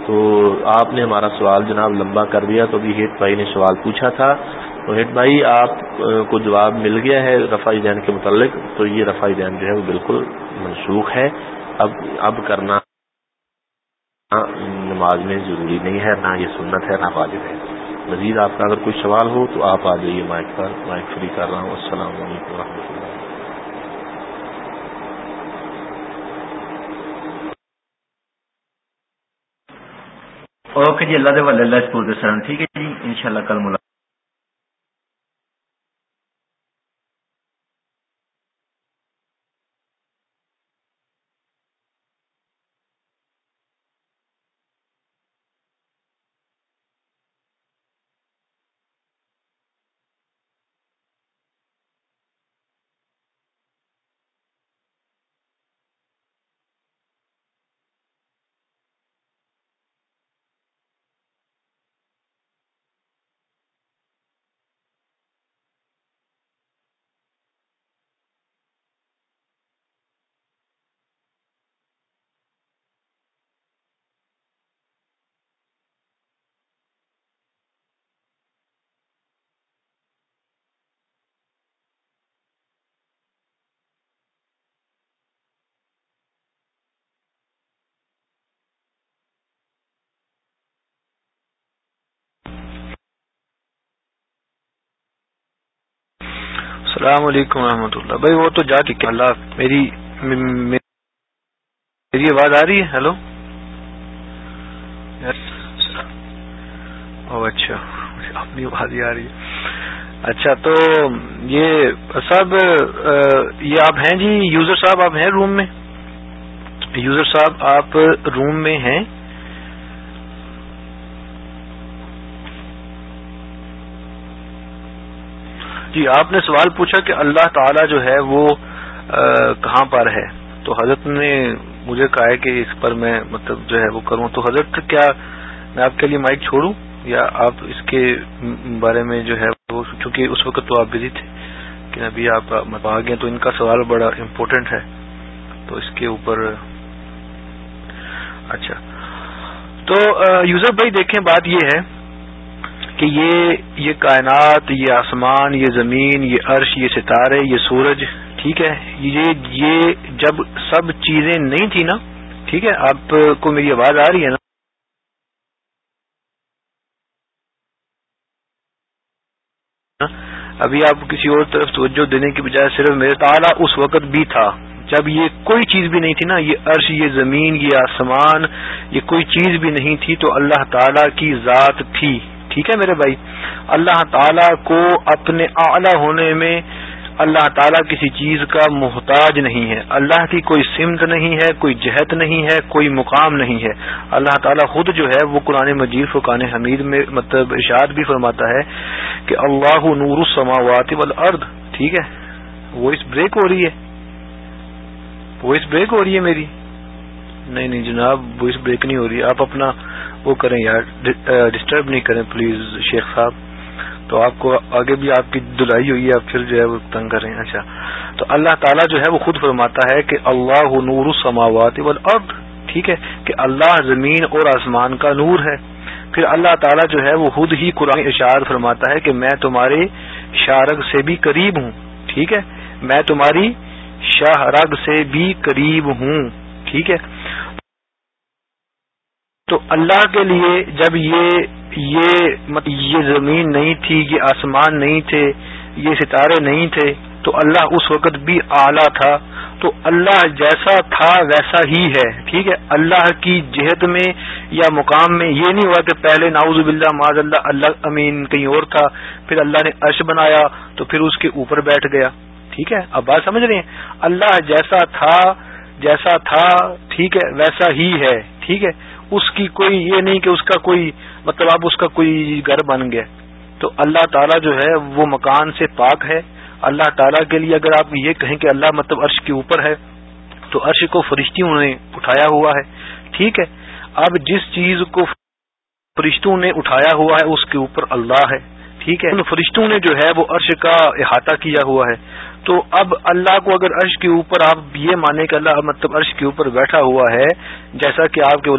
تو آپ نے ہمارا سوال جناب لمبا کر دیا تو ابھی ہیٹ بھائی نے سوال پوچھا تھا۔ تو ہیٹ بھائی، آپ کو جواب مل گیا ہے رفائی دین کے متعلق۔ تو یہ رفائی دین جو ہے وہ بالکل منسوخ ہے۔ اب اب کرنا نماز میں ضروری نہیں ہے، نہ یہ سنت ہے، نہ واجب ہے۔ مزید آپ کا اگر کوئی سوال ہو تو آپ آ جائیے مائک پر، مائک فری کر رہا ہوں۔ السلام علیکم و اللہ۔ اوکے جی اللہ دے اللہ اسپور سر ٹھیک ہے جی انشاءاللہ کل ملاقات۔ السلام علیکم ورحمۃ اللہ۔ بھائی وہ تو جا چکے اللہ میری میری آواز آ رہی ہے؟ ہیلو؟ اچھا۔ اپنی آواز ہی آ رہی ہے۔ اچھا تو یہ سب یہ آپ ہیں جی؟ یوزر صاحب، آپ ہیں روم میں؟ یوزر صاحب، آپ روم میں ہیں؟ جی آپ نے سوال پوچھا کہ اللہ تعالی جو ہے وہ کہاں پر ہے؟ تو حضرت نے مجھے کہا ہے کہ اس پر میں مطلب جو ہے وہ کروں۔ تو حضرت، کیا میں آپ کے لیے مائک چھوڑوں؟ یا آپ اس کے بارے میں جو ہے وہ، چونکہ اس وقت تو آپ بزی تھے کہ ابھی آپ آ گئے تو ان کا سوال بڑا امپورٹنٹ ہے۔ تو اس کے اوپر اچھا۔ تو یوزر بھائی، دیکھیں، بات یہ ہے کہ یہ یہ کائنات، یہ آسمان، یہ زمین، یہ عرش، یہ ستارے، یہ سورج، ٹھیک ہے، یہ یہ جب سب چیزیں نہیں تھی نا، ٹھیک ہے، آپ کو میری آواز آ رہی ہے نا؟ ابھی آپ کسی اور طرف توجہ دینے کی بجائے صرف میرے تعالیٰ اس وقت بھی تھا، جب یہ کوئی چیز بھی نہیں تھی نا، یہ عرش، یہ زمین، یہ آسمان، یہ کوئی چیز بھی نہیں تھی، تو اللہ تعالی کی ذات تھی۔ ٹھیک ہے میرے بھائی؟ اللہ تعالی کو اپنے اعلی ہونے میں اللہ تعالیٰ کسی چیز کا محتاج نہیں ہے۔ اللہ کی کوئی سمت نہیں ہے، کوئی جہت نہیں ہے، کوئی مقام نہیں ہے۔ اللہ تعالیٰ خود جو ہے وہ قرآن مجید فقان حمید میں مطلب ارشاد بھی فرماتا ہے کہ اللہ نور السماوات والارض۔ ٹھیک ہے؟ وائس بریک ہو رہی ہے۔ وائس بریک ہو رہی ہے میری۔ نہیں نہیں جناب وائس بریک نہیں ہو رہی۔ آپ اپنا وہ کریں یار ڈسٹرب نہیں کریں پلیز شیخ صاحب، تو آپ کو آگے بھی آپ کی دلائی ہوئی ہے، آپ پھر جو ہے وہ تنگ کریں۔ اچھا تو اللہ تعالیٰ جو ہے وہ خود فرماتا ہے کہ اللہ نور السماوات والارض، ٹھیک ہے، کہ اللہ زمین اور آسمان کا نور ہے۔ پھر اللہ تعالیٰ جو ہے وہ خود ہی قرآن اشار فرماتا ہے کہ میں تمہارے شارگ سے بھی قریب ہوں۔ ٹھیک ہے، میں تمہاری شاہ رگ سے بھی قریب ہوں۔ ٹھیک ہے تو اللہ کے لیے جب یہ یہ یہ زمین نہیں تھی، یہ آسمان نہیں تھے، یہ ستارے نہیں تھے، تو اللہ اس وقت بھی اعلیٰ تھا۔ تو اللہ جیسا تھا ویسا ہی ہے، ٹھیک ہے؟ اللہ کی جہت میں یا مقام میں یہ نہیں ہوا کہ پہلے ناؤز باللہ معذ اللہ اللہ امین کہیں اور تھا، پھر اللہ نے عرش بنایا، تو پھر اس کے اوپر بیٹھ گیا۔ ٹھیک ہے؟ اب بات سمجھ رہے ہیں؟ اللہ جیسا تھا جیسا تھا، ٹھیک ہے، ویسا ہی ہے۔ ٹھیک ہے؟ اس کی کوئی یہ نہیں کہ اس کا کوئی مطلب اب اس کا کوئی گھر بن گیا۔ تو اللہ تعالیٰ جو ہے وہ مکان سے پاک ہے۔ اللہ تعالیٰ کے لیے اگر آپ یہ کہیں کہ اللہ مطلب عرش کے اوپر ہے، تو عرش کو فرشتیوں نے اٹھایا ہوا ہے۔ ٹھیک ہے۔ اب جس چیز کو فرشتوں نے اٹھایا ہوا ہے، اس کے اوپر اللہ ہے۔ ٹھیک ہے۔ ان فرشتوں نے جو ہے وہ عرش کا احاطہ کیا ہوا ہے۔ تو اب اللہ کو اگر عرش کے اوپر آپ یہ مانیں کہ اللہ مطلب عرش کے اوپر بیٹھا ہوا ہے، جیسا کہ آپ کے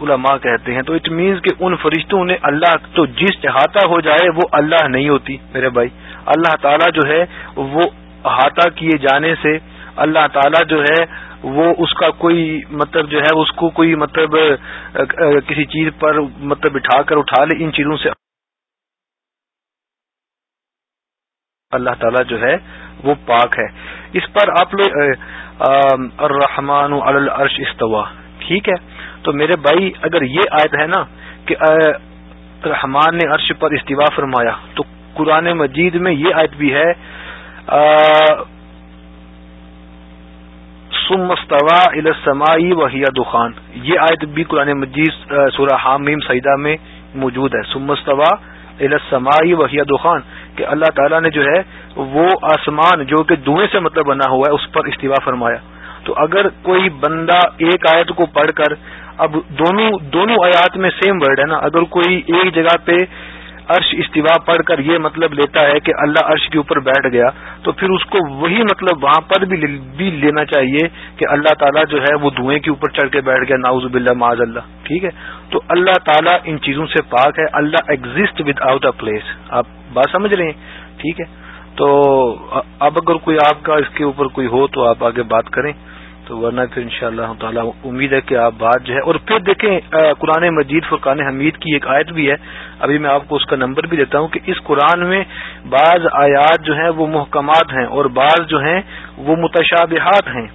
علماء کہتے ہیں تو اٹ مینس کہ ان فرشتوں نے اللہ تو جس احاطہ ہو جائے وہ اللہ نہیں ہوتی، میرے بھائی۔ اللہ تعالیٰ جو ہے وہ احاطہ کیے جانے سے اللہ تعالیٰ جو ہے وہ اس کا کوئی مطلب جو ہے اس کو کوئی مطلب کسی چیز پر مطلب بٹھا کر اٹھا لے ان چیزوں سے۔ اللہ تعالیٰ جو ہے وہ پاک ہے۔ اس پر آپ لوگ الرحمن الرش استوا ٹھیک ہے۔ تو میرے بھائی، اگر یہ آیت ہے نا کہ رحمان نے عرش پر استوا فرمایا، تو قرآن مجید میں یہ آیت بھی ہے سمستوا السمائی وحیہ دخان۔ یہ آیت بھی قرآن مجید سورہ حامیم سعیدہ میں موجود ہے۔ سمستوا السمائی وحیہ دخان۔ کہ اللہ تعالیٰ نے جو ہے، وہ آسمان جو کہ دھوئیں سے مطلب بنا ہوا ہے، اس پر استفاع فرمایا۔ تو اگر کوئی بندہ ایک آیت کو پڑھ کر اب دونوں دونوں آیات میں سیم ورڈ ہے نا۔ اگر کوئی ایک جگہ پہ عرش استوا پڑھ کر یہ مطلب لیتا ہے کہ اللہ عرش کے اوپر بیٹھ گیا، تو پھر اس کو وہی مطلب وہاں پر بھی لینا چاہیے کہ اللہ تعالیٰ جو ہے وہ دھوئیں کے اوپر چڑھ کے بیٹھ گیا ناؤز باللہ، معاذ اللہ۔ ٹھیک ہے؟ تو اللہ تعالیٰ ان چیزوں سے پاک ہے۔ اللہ exit without a place آپ بات سمجھ رہے ہیں؟ ٹھیک ہے؟ تو اب اگر کوئی آپ کا اس کے اوپر کوئی ہو تو آپ آگے بات کریں۔ تو ورنہ پھر ان شاء اللہ تعالیٰ امید ہے کہ آپ بات جو ہے اور پھر دیکھیں قرآن مجید فرقان حمید کی ایک آیت بھی ہے۔ ابھی میں آپ کو اس کا نمبر بھی دیتا ہوں کہ اس قرآن میں بعض آیات جو ہیں وہ محکمات ہیں اور بعض جو ہیں وہ متشابہات ہیں۔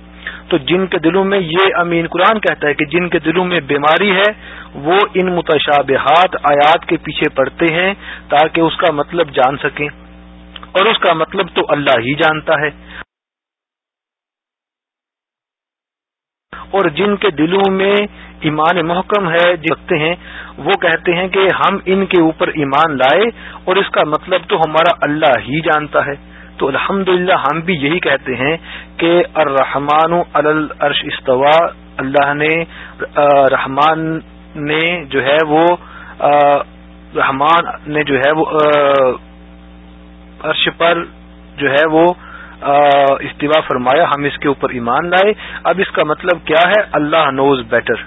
تو جن کے دلوں میں یہ امین قرآن کہتا ہے کہ جن کے دلوں میں بیماری ہے، وہ ان متشابہات آیات کے پیچھے پڑتے ہیں تاکہ اس کا مطلب جان سکیں۔ اور اس کا مطلب تو اللہ ہی جانتا ہے۔ اور جن کے دلوں میں ایمان محکم ہے جگتے ہیں، وہ کہتے ہیں کہ ہم ان کے اوپر ایمان لائے اور اس کا مطلب تو ہمارا اللہ ہی جانتا ہے۔ تو الحمد ہم بھی یہی کہتے ہیں کہ الرحمان الرش استوا اللہ نے رحمان نے جو ہے وہ رحمان نے جو ہے وہ عرش پر جو ہے وہ استوا فرمایا، ہم اس کے اوپر ایمان لائے۔ اب اس کا مطلب کیا ہے؟ اللہ نوز بیٹر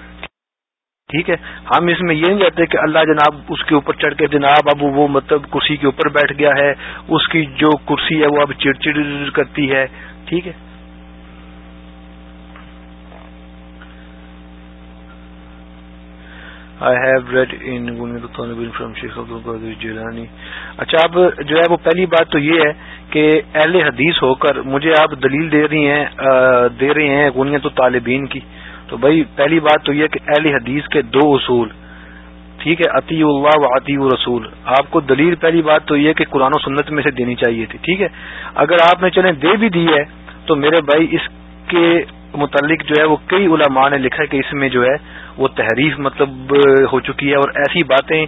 ٹھیک ہے؟ ہم اس میں یہ نہیں کہتے کہ اللہ جناب اس کے اوپر چڑھ کے جناب اب وہ مطلب کرسی کے اوپر بیٹھ گیا ہے۔ اس کی جو کرسی ہے وہ اب چڑ چڑ کرتی ہے۔ ٹھیک ہے؟ آئی ہیو ریڈ فرام شیخ جیلانی اچھا اب جو ہے وہ پہلی بات تو یہ ہے کہ اہل حدیث ہو کر مجھے آپ دلیل دے رہی ہیں دے رہے ہیں غنیت تو طالبین کی۔ تو بھائی، پہلی بات تو یہ کہ اہل حدیث کے دو اصول، ٹھیک ہے عطی اللہ و عطی رسول آپ کو دلیل پہلی بات تو یہ کہ قرآن و سنت میں سے دینی چاہیے تھی، ٹھیک ہے۔ اگر آپ نے چلیں دے بھی دی ہے تو میرے بھائی، اس کے متعلق جو ہے وہ کئی علماء نے لکھا ہے کہ اس میں جو ہے وہ تحریف مطلب ہو چکی ہے اور ایسی باتیں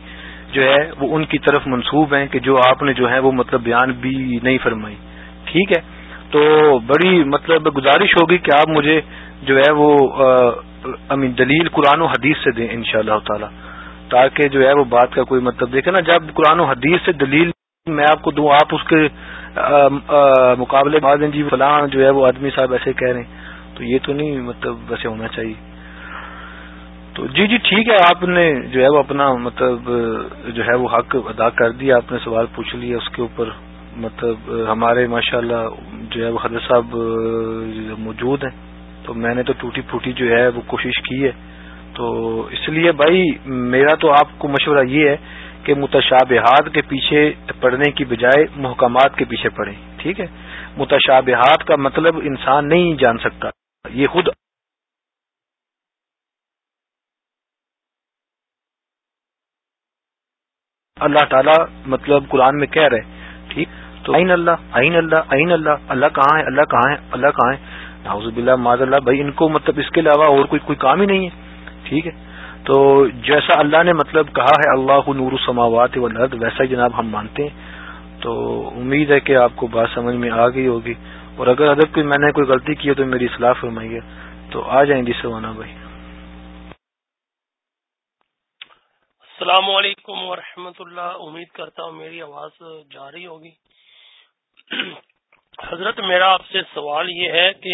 جو ہے وہ ان کی طرف منسوب ہیں کہ جو آپ نے جو ہے وہ مطلب بیان بھی نہیں فرمائی۔ ٹھیک ہے؟ تو بڑی مطلب گزارش ہوگی کہ آپ مجھے جو ہے وہ امین دلیل قرآن و حدیث سے دیں ان شاء اللہ تعالی، تاکہ جو ہے وہ بات کا کوئی مطلب دیکھے۔ نا، جب قرآن و حدیث سے دلیل میں آپ کو دوں، آپ اس کے مقابلے بعد جی فلاں جو ہے وہ آدمی صاحب ایسے کہہ رہے ہیں۔ تو یہ تو نہیں مطلب ویسے ہونا چاہیے۔ تو جی جی ٹھیک ہے، آپ نے جو ہے وہ اپنا مطلب جو ہے وہ حق ادا کر دیا، آپ نے سوال پوچھ لیا، اس کے اوپر مطلب ہمارے ماشاء اللہ جو ہے وہ حضرت صاحب موجود ہیں، تو میں نے تو ٹوٹی پھوٹی جو ہے وہ کوشش کی ہے۔ تو اس لیے بھائی، میرا تو آپ کو مشورہ یہ ہے کہ متشابہات کے پیچھے پڑھنے کی بجائے محکمات کے پیچھے پڑھیں ٹھیک ہے؟ متشابہات کا مطلب انسان نہیں جان سکتا، یہ خود اللہ تعالیٰ مطلب قرآن میں کہہ رہے ٹھیک؟ تو عین اللہ عین اللہ عین اللہ اللہ کہاں ہے؟ اللہ کہاں ہے؟ اللہ کہاں ہے؟ ناؤز باللہ معذ اللہ، بھائی، ان کو مطلب اس کے علاوہ اور کوئی کوئی کام ہی نہیں ہے۔ ٹھیک ہے؟ تو جیسا اللہ نے مطلب کہا ہے، اللہ نور السماوات والارض، ویسا ہی جناب ہم مانتے ہیں۔ تو امید ہے کہ آپ کو بات سمجھ میں آ گئی ہوگی۔ اور اگر ادب کوئی میں نے کوئی غلطی کی ہے تو میری اصلاح فرمائیے۔ تو آ جائیں جی سوانا بھائی۔ السلام علیکم ورحمۃ اللہ۔ امید کرتا ہوں میری آواز جا رہی ہوگی۔ حضرت، میرا آپ سے سوال یہ ہے کہ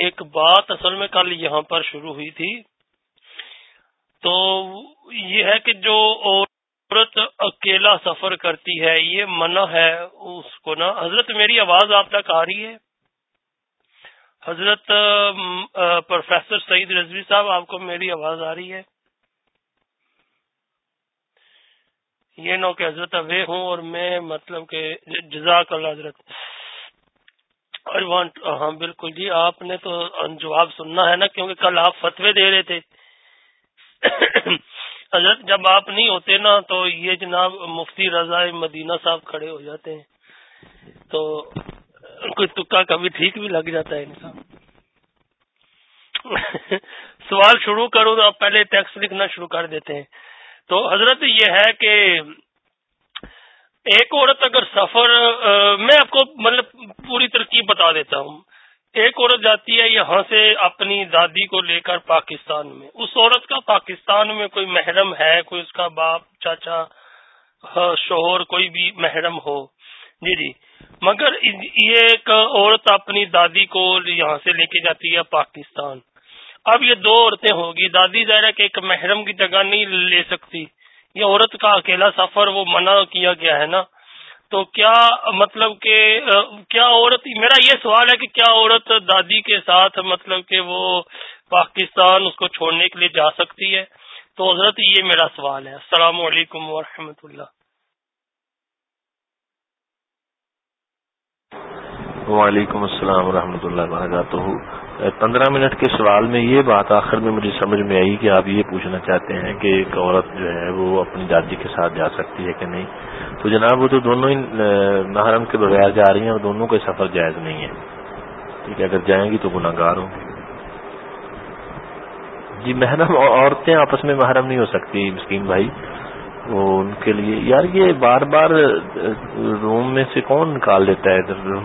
ایک بات اصل میں کل یہاں پر شروع ہوئی تھی۔ تو یہ ہے کہ جو عورت اکیلا سفر کرتی ہے، یہ منع ہے اس کو نا؟ حضرت، میری آواز آپ تک آ رہی ہے؟ حضرت پروفیسر سعید رضوی صاحب، آپ کو میری آواز آ رہی ہے؟ یہ نو کہ حضرت اوے ہوں اور میں مطلب کہ جزاک اللہ حضرت۔ وانٹ ہاں،, ہاں بالکل جی آپ نے تو جواب سننا ہے نا، کیونکہ کل آپ فتوے دے رہے تھے۔ حضرت، جب آپ نہیں ہوتے نا، تو یہ جناب مفتی رضا مدینہ صاحب کھڑے ہو جاتے ہیں۔ تو کوئی تکا کبھی ٹھیک بھی لگ جاتا ہے انسان۔ سوال شروع کروں تو آپ پہلے ٹیکس لکھنا شروع کر دیتے ہیں۔ تو حضرت یہ ہے کہ ایک عورت اگر سفر میں آپ کو مطلب پوری ترکیب بتا دیتا ہوں۔ ایک عورت جاتی ہے یہاں سے اپنی دادی کو لے کر پاکستان میں۔ اس عورت کا پاکستان میں کوئی محرم ہے، کوئی اس کا باپ، چاچا شوہر، کوئی بھی محرم ہو۔ جی جی۔ مگر یہ ایک عورت اپنی دادی کو یہاں سے لے کے جاتی ہے پاکستان۔ اب یہ دو عورتیں ہوگی۔ دادی ظاہر کہ ایک محرم کی جگہ نہیں لے سکتی۔ یہ عورت کا اکیلا سفر وہ منع کیا گیا ہے نا؟ تو کیا مطلب کہ کیا عورت، میرا یہ سوال ہے کہ کیا عورت دادی کے ساتھ مطلب کہ وہ پاکستان اس کو چھوڑنے کے لیے جا سکتی ہے؟ تو حضرت یہ میرا سوال ہے۔ السلام علیکم ورحمۃ اللہ۔ وعلیکم السلام ورحمۃ اللہ وبرکاتہ۔ پندرہ منٹ کے سوال میں یہ بات آخر میں مجھے سمجھ میں آئی کہ آپ یہ پوچھنا چاہتے ہیں کہ ایک عورت جو ہے وہ اپنی دادی کے ساتھ جا سکتی ہے کہ نہیں؟ تو جناب وہ تو دونوں ہی محرم کے بغیر جا رہی ہیں اور دونوں کا سفر جائز نہیں ہے۔ ٹھیک ہے، اگر جائیں گی تو گناہ گار ہوں۔ جی محرم، عورتیں آپس میں محرم نہیں ہو سکتی، مسکین بھائی۔ ان کے لیے۔ یار یہ بار بار روم میں سے کون نکال دیتا ہے ادھر؟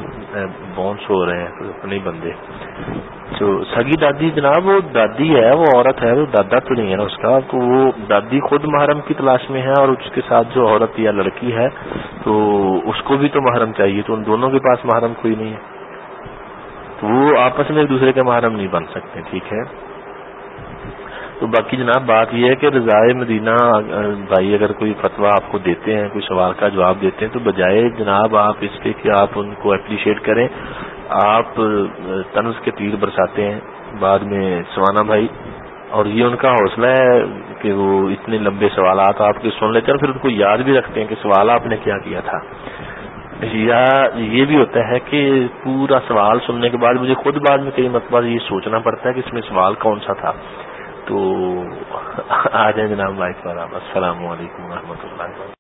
بونس ہو رہے ہیں اپنے بندے۔ تو سگی دادی جناب، وہ دادی ہے، وہ عورت ہے، وہ دادا تو نہیں ہے نا اس کا۔ تو وہ دادی خود محرم کی تلاش میں ہے اور اس کے ساتھ جو عورت یا لڑکی ہے، تو اس کو بھی تو محرم چاہیے۔ تو ان دونوں کے پاس محرم کوئی نہیں ہے۔ تو وہ آپس میں ایک دوسرے کے محرم نہیں بن سکتے، ٹھیک ہے؟ تو باقی جناب بات یہ ہے کہ رضائے مدینہ، بھائی اگر کوئی فتویٰ آپ کو دیتے ہیں، کوئی سوال کا جواب دیتے ہیں، تو بجائے جناب آپ اس پہ کہ آپ ان کو اپریشیٹ کریں، آپ طنز کے تیر برساتے ہیں۔ بعد میں سوانا بھائی، اور یہ ان کا حوصلہ ہے کہ وہ اتنے لمبے سوالات آپ کے سن لیتے ہیں اور پھر ان کو یاد بھی رکھتے ہیں کہ سوال آپ نے کیا کیا تھا۔ یا یہ بھی ہوتا ہے کہ پورا سوال سننے کے بعد مجھے خود بعد میں کئی مرتبہ یہ سوچنا پڑتا ہے کہ اس میں سوال کون سا تھا۔ تو آ جائیں جناب بھائی پر آپ۔ السلام علیکم و اللہ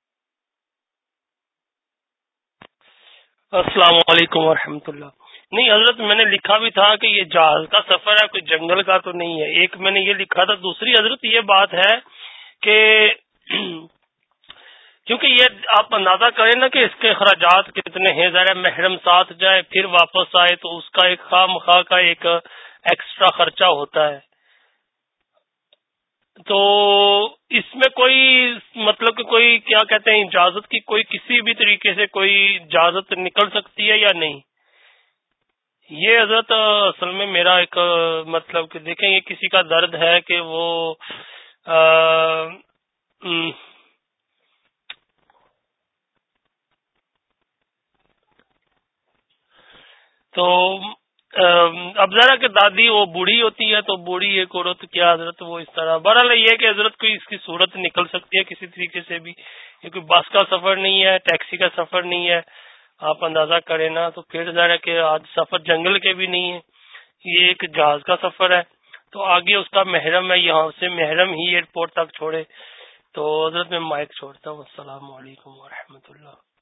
السلام علیکم و اللہ۔ نہیں، حضرت، میں نے لکھا بھی تھا کہ یہ جہاز کا سفر ہے، کوئی جنگل کا تو نہیں ہے۔ ایک میں نے یہ لکھا تھا، دوسری حضرت، یہ بات ہے کہ کیونکہ یہ آپ اندازہ کریں نا کہ اس کے اخراجات کتنے ہیں ذرا محرم ساتھ جائے، پھر واپس آئے، تو اس کا ایک خواہ مخواہ کا ایک ایکسٹرا خرچہ ہوتا ہے۔ تو اس میں کوئی مطلب کہ کوئی کیا کہتے ہیں اجازت کی کوئی کسی بھی طریقے سے کوئی اجازت نکل سکتی ہے یا نہیں؟ یہ حضرت اصل میں میرا ایک مطلب کہ دیکھیں، یہ کسی کا درد ہے کہ وہ تو اب ذرا کہ دادی وہ بوڑھی ہوتی ہے تو بوڑھی ایک عورت کیا حضرت وہ اس طرح۔ بہرحال یہ کہ حضرت کوئی اس کی صورت نکل سکتی ہے کسی طریقے سے بھی۔ کیونکہ بس کا سفر نہیں ہے، ٹیکسی کا سفر نہیں ہے۔ آپ اندازہ کریں نا تو پھر ذرا کہ آج سفر جنگل کے بھی نہیں ہے۔ یہ ایک جہاز کا سفر ہے۔ تو آگے اس کا محرم ہے، یہاں سے محرم ہی ایئرپورٹ تک چھوڑے۔ تو حضرت میں مائک چھوڑتا ہوں۔ السلام علیکم ورحمۃ اللہ۔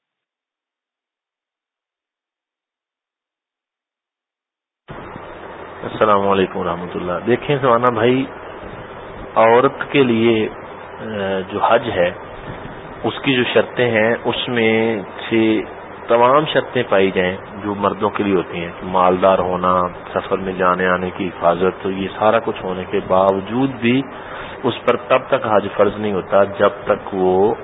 السلام علیکم ورحمۃ اللہ۔ دیکھیں سوانا بھائی، عورت کے لیے جو حج ہے، اس کی جو شرطیں ہیں، اس میں سے تمام شرطیں پائی جائیں جو مردوں کے لیے ہوتی ہیں مالدار ہونا، سفر میں جانے، آنے کی حفاظت، تو یہ سارا کچھ ہونے کے باوجود بھی اس پر تب تک حج فرض نہیں ہوتا جب تک وہ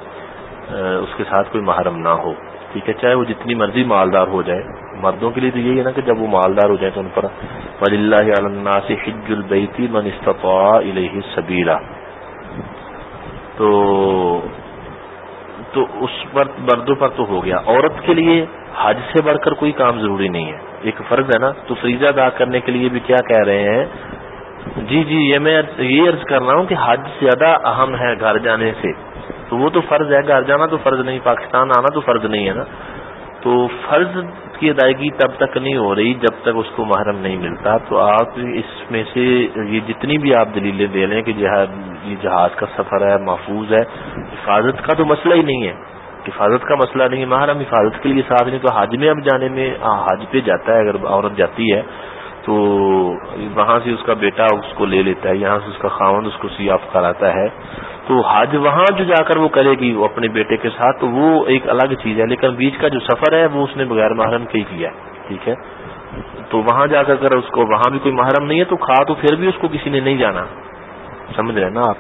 اس کے ساتھ کوئی محرم نہ ہو۔ ٹھیک ہے، چاہے وہ جتنی مرضی مالدار ہو جائے۔ مردوں کے لیے تو یہی ہے نا کہ جب وہ مالدار ہو جائے تو ان پر ولی اللہ علّہ سے حج البیتی من استطاع الیہ سبیلا تو تو اس پر، مردوں پر تو ہو گیا۔ عورت کے لیے حج سے بڑھ کر کوئی کام ضروری نہیں ہے۔ ایک فرض ہے نا، تو فریضہ ادا کرنے کے لیے بھی کیا کہہ رہے ہیں؟ جی جی یہ میں یہ عرض کر رہا ہوں کہ حج زیادہ اہم ہے گھر جانے سے۔ تو وہ تو فرض ہے گھر جانا تو فرض نہیں، پاکستان آنا تو فرض نہیں ہے نا۔ تو فرض کی ادائیگی تب تک نہیں ہو رہی جب تک اس کو محرم نہیں ملتا۔ تو آپ اس میں سے یہ جتنی بھی آپ دلیلیں دے لیں کہ یہ جہاز کا سفر ہے، محفوظ ہے، حفاظت کا تو مسئلہ ہی نہیں ہے۔ حفاظت کا مسئلہ نہیں ہے، محرم حفاظت کے لیے ساتھ نہیں، تو حج میں اب جانے میں حج پہ جاتا ہے، اگر عورت جاتی ہے تو وہاں سے اس کا بیٹا اس کو لے لیتا ہے، یہاں سے اس کا خاون اس کو سیاف کراتا ہے۔ تو حج وہاں جو جا کر وہ کرے گی وہ اپنے بیٹے کے ساتھ، تو وہ ایک الگ چیز ہے۔ لیکن بیچ کا جو سفر ہے، وہ اس نے بغیر محرم کے ہی کیا ٹھیک ہے؟ تو وہاں جا کر اگر اس کو، وہاں بھی کوئی محرم نہیں ہے، تو کھا تو پھر بھی اس کو کسی نے نہیں جانا۔ سمجھ رہے نا آپ؟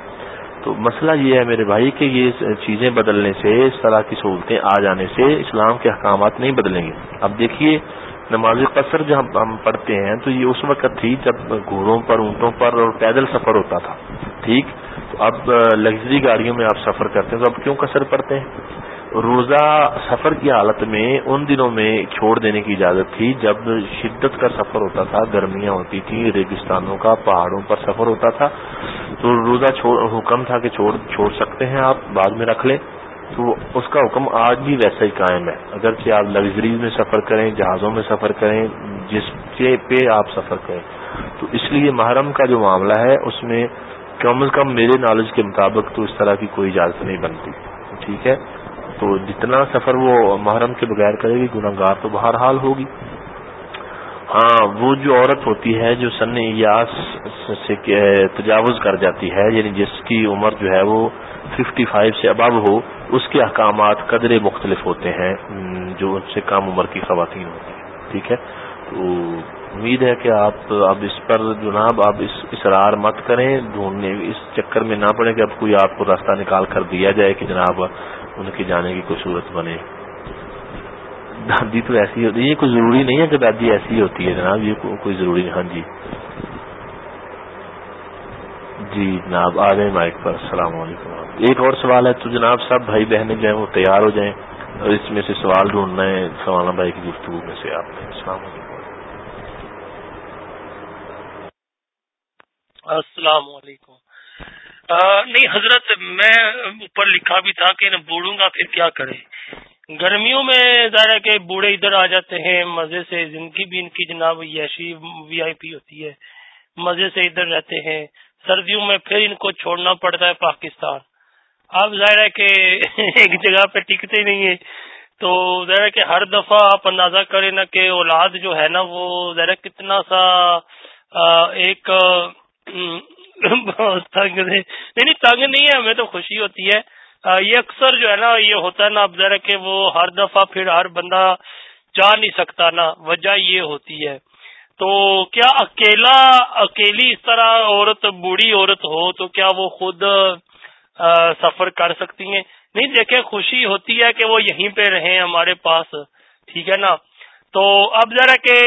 تو مسئلہ یہ ہے میرے بھائی کہ یہ چیزیں بدلنے سے، اس طرح کی سہولتیں آ جانے سے اسلام کے احکامات نہیں بدلیں گے۔ اب دیکھیے، نماز قصر جب ہم پڑھتے ہیں، تو یہ اس وقت تھی جب گھوڑوں پر، اونٹوں پر اور پیدل سفر ہوتا تھا۔ ٹھیک؟ اب لگژری گاڑیوں میں آپ سفر کرتے ہیں تو اب کیوں کثر پڑتے ہیں؟ روزہ سفر کی حالت میں ان دنوں میں چھوڑ دینے کی اجازت تھی جب شدت کا سفر ہوتا تھا، گرمیاں ہوتی تھیں، ریگستانوں کا، پہاڑوں پر سفر ہوتا تھا۔ تو روزہ حکم تھا کہ چھوڑ چھوڑ سکتے ہیں آپ، بعد میں رکھ لیں۔ تو اس کا حکم آج بھی ویسا ہی قائم ہے۔ اگرچہ آپ لگژریز میں سفر کریں، جہازوں میں سفر کریں، جس پہ آپ سفر کریں۔ تو اس لیے محرم کا جو معاملہ ہے، اس میں کم از کم میرے نالج کے مطابق تو اس طرح کی کوئی اجازت نہیں بنتی۔ ٹھیک ہے؟ تو جتنا سفر وہ محرم کے بغیر کرے گی گناہ گار تو بہرحال ہوگی۔ ہاں وہ جو عورت ہوتی ہے جو سن یاس سے تجاوز کر جاتی ہے یعنی جس کی عمر جو ہے وہ ففٹی فائیو سے اباب ہو، اس کے احکامات قدرے مختلف ہوتے ہیں، جو ان سے کم عمر کی خواتین ہوتی ہیں۔ ٹھیک ہے؟ تو امید ہے کہ آپ اب اس پر جناب آپ اس اصرار مت کریں، ڈھونڈنے، اس چکر میں نہ پڑے کہ اب کوئی آپ کو راستہ نکال کر دیا جائے کہ جناب ان کی جانے کی کوئی صورت بنے۔ دادی تو ایسی ہوتی ہے، یہ کوئی ضروری نہیں ہے کہ دادی ایسی ہوتی ہے جناب، یہ کوئی ضروری نہیں ہاں جی۔ جی جناب، آ جائیں مائک پر، السلام علیکم۔ ایک اور سوال ہے، تو جناب سب بھائی بہنیں جو ہیں وہ تیار ہو جائیں اور اس میں سے سوال ڈھونڈنا ہے سوانا بھائی کی گفتگو میں سے آپ نے۔ السلام علیکم۔ السلام علیکم۔ نہیں حضرت، میں اوپر لکھا بھی تھا کہ بوڑھوں گا، پھر کیا کرے گرمیوں میں ظاہر ہے کہ بوڑھے ادھر آ جاتے ہیں، مزے سے زندگی بھی ان کی جناب یشی وی آئی پی ہوتی ہے، مزے سے ادھر رہتے ہیں۔ سردیوں میں پھر ان کو چھوڑنا پڑتا ہے پاکستان۔ اب ظاہر ہے کہ ایک جگہ پہ ٹکتے نہیں ہیں۔ تو ظاہر ہے کہ ہر دفعہ آپ اندازہ کریں نا کہ اولاد جو ہے نا، وہ ظاہر کتنا سا ایک بہت تنگ نہیں نہیں، تنگ نہیں ہے، ہمیں تو خوشی ہوتی ہے۔ یہ اکثر جو ہے نا، یہ ہوتا ہے نا، اب ذرا کہ وہ ہر دفعہ پھر ہر بندہ جا نہیں سکتا نا، وجہ یہ ہوتی ہے۔ تو کیا اکیلا، اکیلی اس طرح عورت، بوڑھی عورت ہو، تو کیا وہ خود سفر کر سکتی ہیں؟ نہیں، دیکھیں، خوشی ہوتی ہے کہ وہ یہیں پہ رہیں، ہمارے پاس۔ ٹھیک ہے نا؟ تو اب ذرا کہ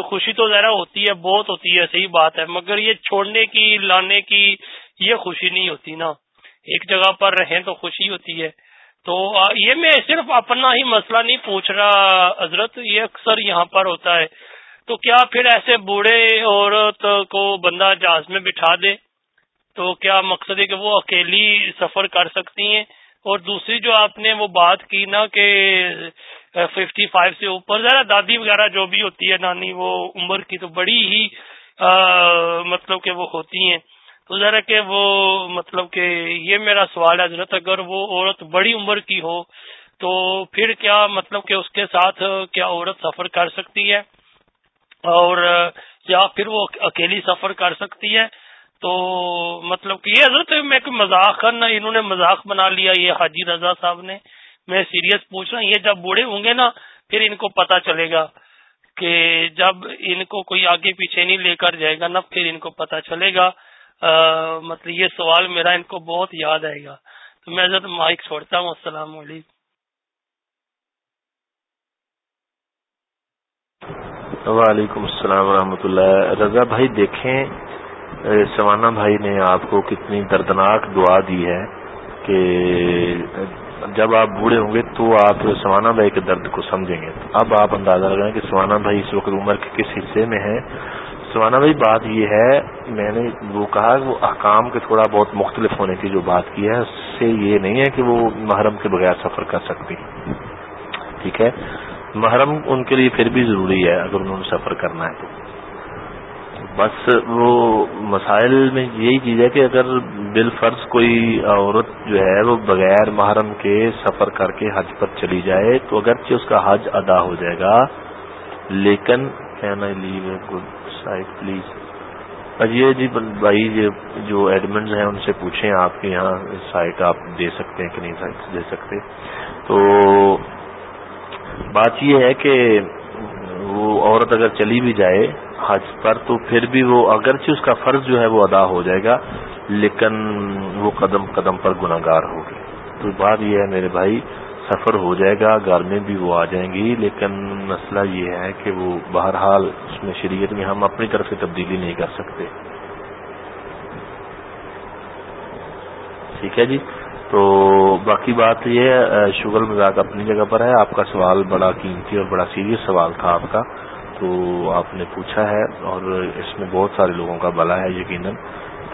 خوشی تو ذرا ہوتی ہے، بہت ہوتی ہے، صحیح بات ہے، مگر یہ چھوڑنے کی، لانے کی یہ خوشی نہیں ہوتی نا۔ ایک جگہ پر رہیں تو خوشی ہوتی ہے۔ تو یہ میں صرف اپنا ہی مسئلہ نہیں پوچھ رہا حضرت، یہ اکثر یہاں پر ہوتا ہے۔ تو کیا پھر ایسے بوڑھے عورت کو بندہ جہاز میں بٹھا دے؟ تو کیا مقصد ہے کہ وہ اکیلی سفر کر سکتی ہیں؟ اور دوسری جو آپ نے وہ بات کی نا کہ ففٹی فائیو سے اوپر ذرا دادی وغیرہ جو بھی ہوتی ہے، نانی وہ عمر کی تو بڑی ہی مطلب کہ وہ ہوتی ہیں۔ تو ذرا کہ وہ مطلب کہ یہ میرا سوال ہے، حضرت، اگر وہ عورت بڑی عمر کی ہو تو پھر کیا مطلب کہ اس کے ساتھ کیا عورت سفر کر سکتی ہے؟ اور یا پھر وہ اکیلی سفر کر سکتی ہے؟ تو مطلب کہ یہ حضرت میں مذاق انہوں نے مذاق بنا لیا، یہ حاجی رضا صاحب نے۔ میں سیریس پوچھ رہا ہوں، یہ جب بوڑھے ہوں گے نا، پھر ان کو پتا چلے گا کہ جب ان کو کوئی آگے پیچھے نہیں لے کر جائے گا نا، پھر ان کو پتا چلے گا۔ مطلب یہ سوال میرا ان کو بہت یاد آئے گا۔ تو میں ضرور مائک چھوڑتا ہوں، السلام علیکم۔ وعلیکم السلام ورحمۃ اللہ۔ رضا بھائی، دیکھیں، سوانا بھائی نے آپ کو کتنی دردناک دعا دی ہے کہ جب آپ بوڑھے ہوں گے تو آپ سوانا بھائی کے درد کو سمجھیں گے۔ اب آپ اندازہ لگائیں کہ سوانا بھائی اس وقت عمر کے کس حصے میں ہے سوانا بھائی، بات یہ ہے، میں نے وہ کہا وہ احکام کے تھوڑا بہت مختلف ہونے کی جو بات کی ہے، اس سے یہ نہیں ہے کہ وہ محرم کے بغیر سفر کر سکتی۔ ٹھیک ہے؟ محرم ان کے لیے پھر بھی ضروری ہے اگر انہوں نے سفر کرنا ہے تو۔ بس وہ مسائل میں یہی چیز ہے کہ اگر بال فرض کوئی عورت جو ہے وہ بغیر محرم کے سفر کر کے حج پر چلی جائے تو اگرچہ اس کا حج ادا ہو جائے گا، لیکن can I leave a good site please Ajay ji بھائی، یہ جو ایڈمنز ہیں ان سے پوچھیں آپ کے یہاں سائٹ آپ دے سکتے ہیں کہ نہیں دے سکتے؟ تو بات یہ ہے کہ وہ عورت اگر چلی بھی جائے حج پر، تو پھر بھی وہ اگرچہ اس کا فرض جو ہے وہ ادا ہو جائے گا، لیکن وہ قدم قدم پر گناگار ہوگی تو بات یہ ہے میرے بھائی، سفر ہو جائے گا، گھر میں بھی وہ آ جائیں گی، لیکن مسئلہ یہ ہے کہ وہ بہرحال اس میں شریعت میں ہم اپنی طرف سے تبدیلی نہیں کر سکتے۔ ٹھیک ہے جی؟ تو باقی بات یہ ہے شغل مزاق اپنی جگہ پر ہے، آپ کا سوال بڑا قیمتی اور بڑا سیریس سوال تھا آپ کا۔ تو آپ نے پوچھا ہے اور اس میں بہت سارے لوگوں کا بلا ہے یقیناً۔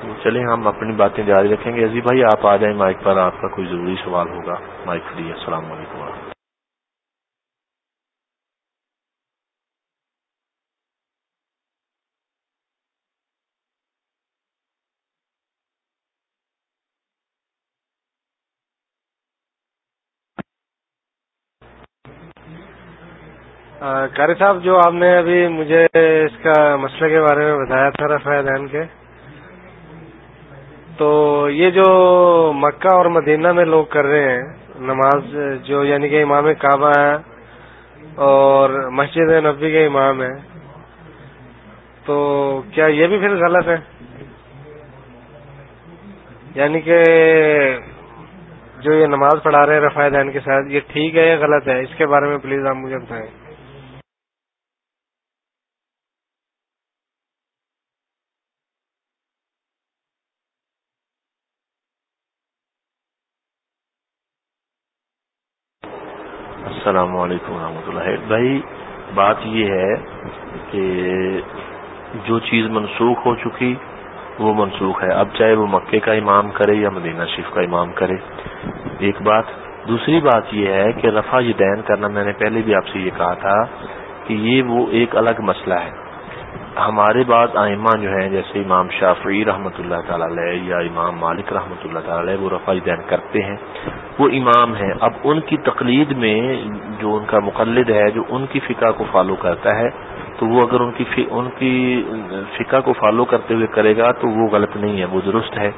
تو چلیں ہم اپنی باتیں جاری رکھیں گے۔ عزیز بھائی، آپ آ جائیں مائک پر، آپ کا کوئی ضروری سوال ہوگا۔ مائک فری السلام علیکم قاری صاحب، جو آپ نے ابھی مجھے اس کا مسئلے کے بارے میں بتایا تھا رفع دین کے، تو یہ جو مکہ اور مدینہ میں لوگ کر رہے ہیں، نماز جو یعنی کہ امام کعبہ ہے اور مسجد نبی کے امام ہے تو کیا یہ بھی پھر غلط ہے؟ یعنی کہ جو یہ نماز پڑھا رہے ہیں رفا دین کے ساتھ، یہ ٹھیک ہے یا غلط ہے؟ اس کے بارے میں پلیز آپ مجھے بتائیں۔ السلام علیکم ورحمۃ اللہ بھائی، بات یہ ہے کہ جو چیز منسوخ ہو چکی، وہ منسوخ ہے۔ اب چاہے وہ مکے کا امام کرے یا مدینہ شریف کا امام کرے۔ ایک بات۔ دوسری بات یہ ہے کہ رفع یہ دین کرنا، میں نے پہلے بھی آپ سے یہ کہا تھا کہ یہ وہ ایک الگ مسئلہ ہے۔ ہمارے بعد آئمہ جو ہیں، جیسے امام شافعی رحمۃ اللہ تعالی علیہ یا امام مالک رحمۃ اللہ تعالی علیہ، وہ رفع دین کرتے ہیں۔ وہ امام ہیں۔ اب ان کی تقلید میں جو ان کا مقلد ہے، جو ان کی فقہ کو فالو کرتا ہے، تو وہ اگر ان کی ان کی فقہ کو فالو کرتے ہوئے کرے گا، تو وہ غلط نہیں ہے، وہ درست ہے۔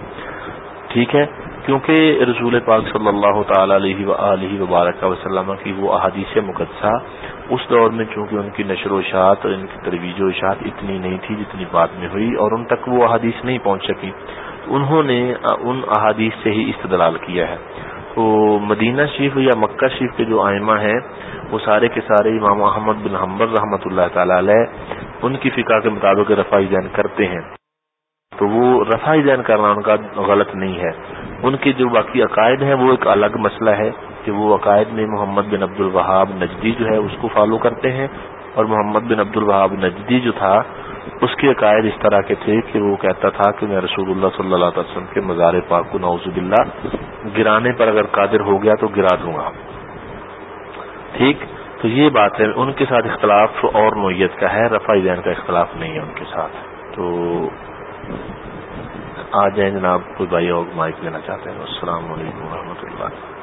ٹھیک ہے؟ کیونکہ رسول پاک صلی اللہ تعالی علیہ و وبارک وسلم کی وہ احادیث مقدسہ، اس دور میں چونکہ ان کی نشر و اشاعت اور ان کی ترویج و اشاعت اتنی نہیں تھی جتنی بعد میں ہوئی اور ان تک وہ احادیث نہیں پہنچ سکی انہوں نے ان احادیث سے ہی استدلال کیا ہے۔ تو مدینہ شریف یا مکہ شریف کے جو آئمہ ہیں، وہ سارے کے سارے امام احمد بن حمبر رحمۃ اللہ تعالی علیہ ان کی فقہ کے مطابق رفائی جین کرتے ہیں۔ تو وہ رفائی جین کرنا ان کا غلط نہیں ہے۔ ان کے جو باقی عقائد ہیں وہ ایک الگ مسئلہ ہے کہ وہ عقائد میں محمد بن عبد الوہاب نجدی جو ہے اس کو فالو کرتے ہیں اور محمد بن عبد الوہاب نجدی جو تھا، اس کے عقائد اس طرح کے تھے کہ وہ کہتا تھا کہ میں رسول اللہ صلی اللہ علیہ وسلم کے مزار پاک کو نوز اللہ گرانے پر اگر قادر ہو گیا تو گرا دوں گا۔ ٹھیک؟ تو یہ بات ہے، ان کے ساتھ اختلاف اور نوعیت کا ہے رفا دین کا اختلاف نہیں ہے ان کے ساتھ۔ تو آ جائیں جناب کوئی بھائی اور مائک لینا چاہتے ہیں السلام علیکم و اللہ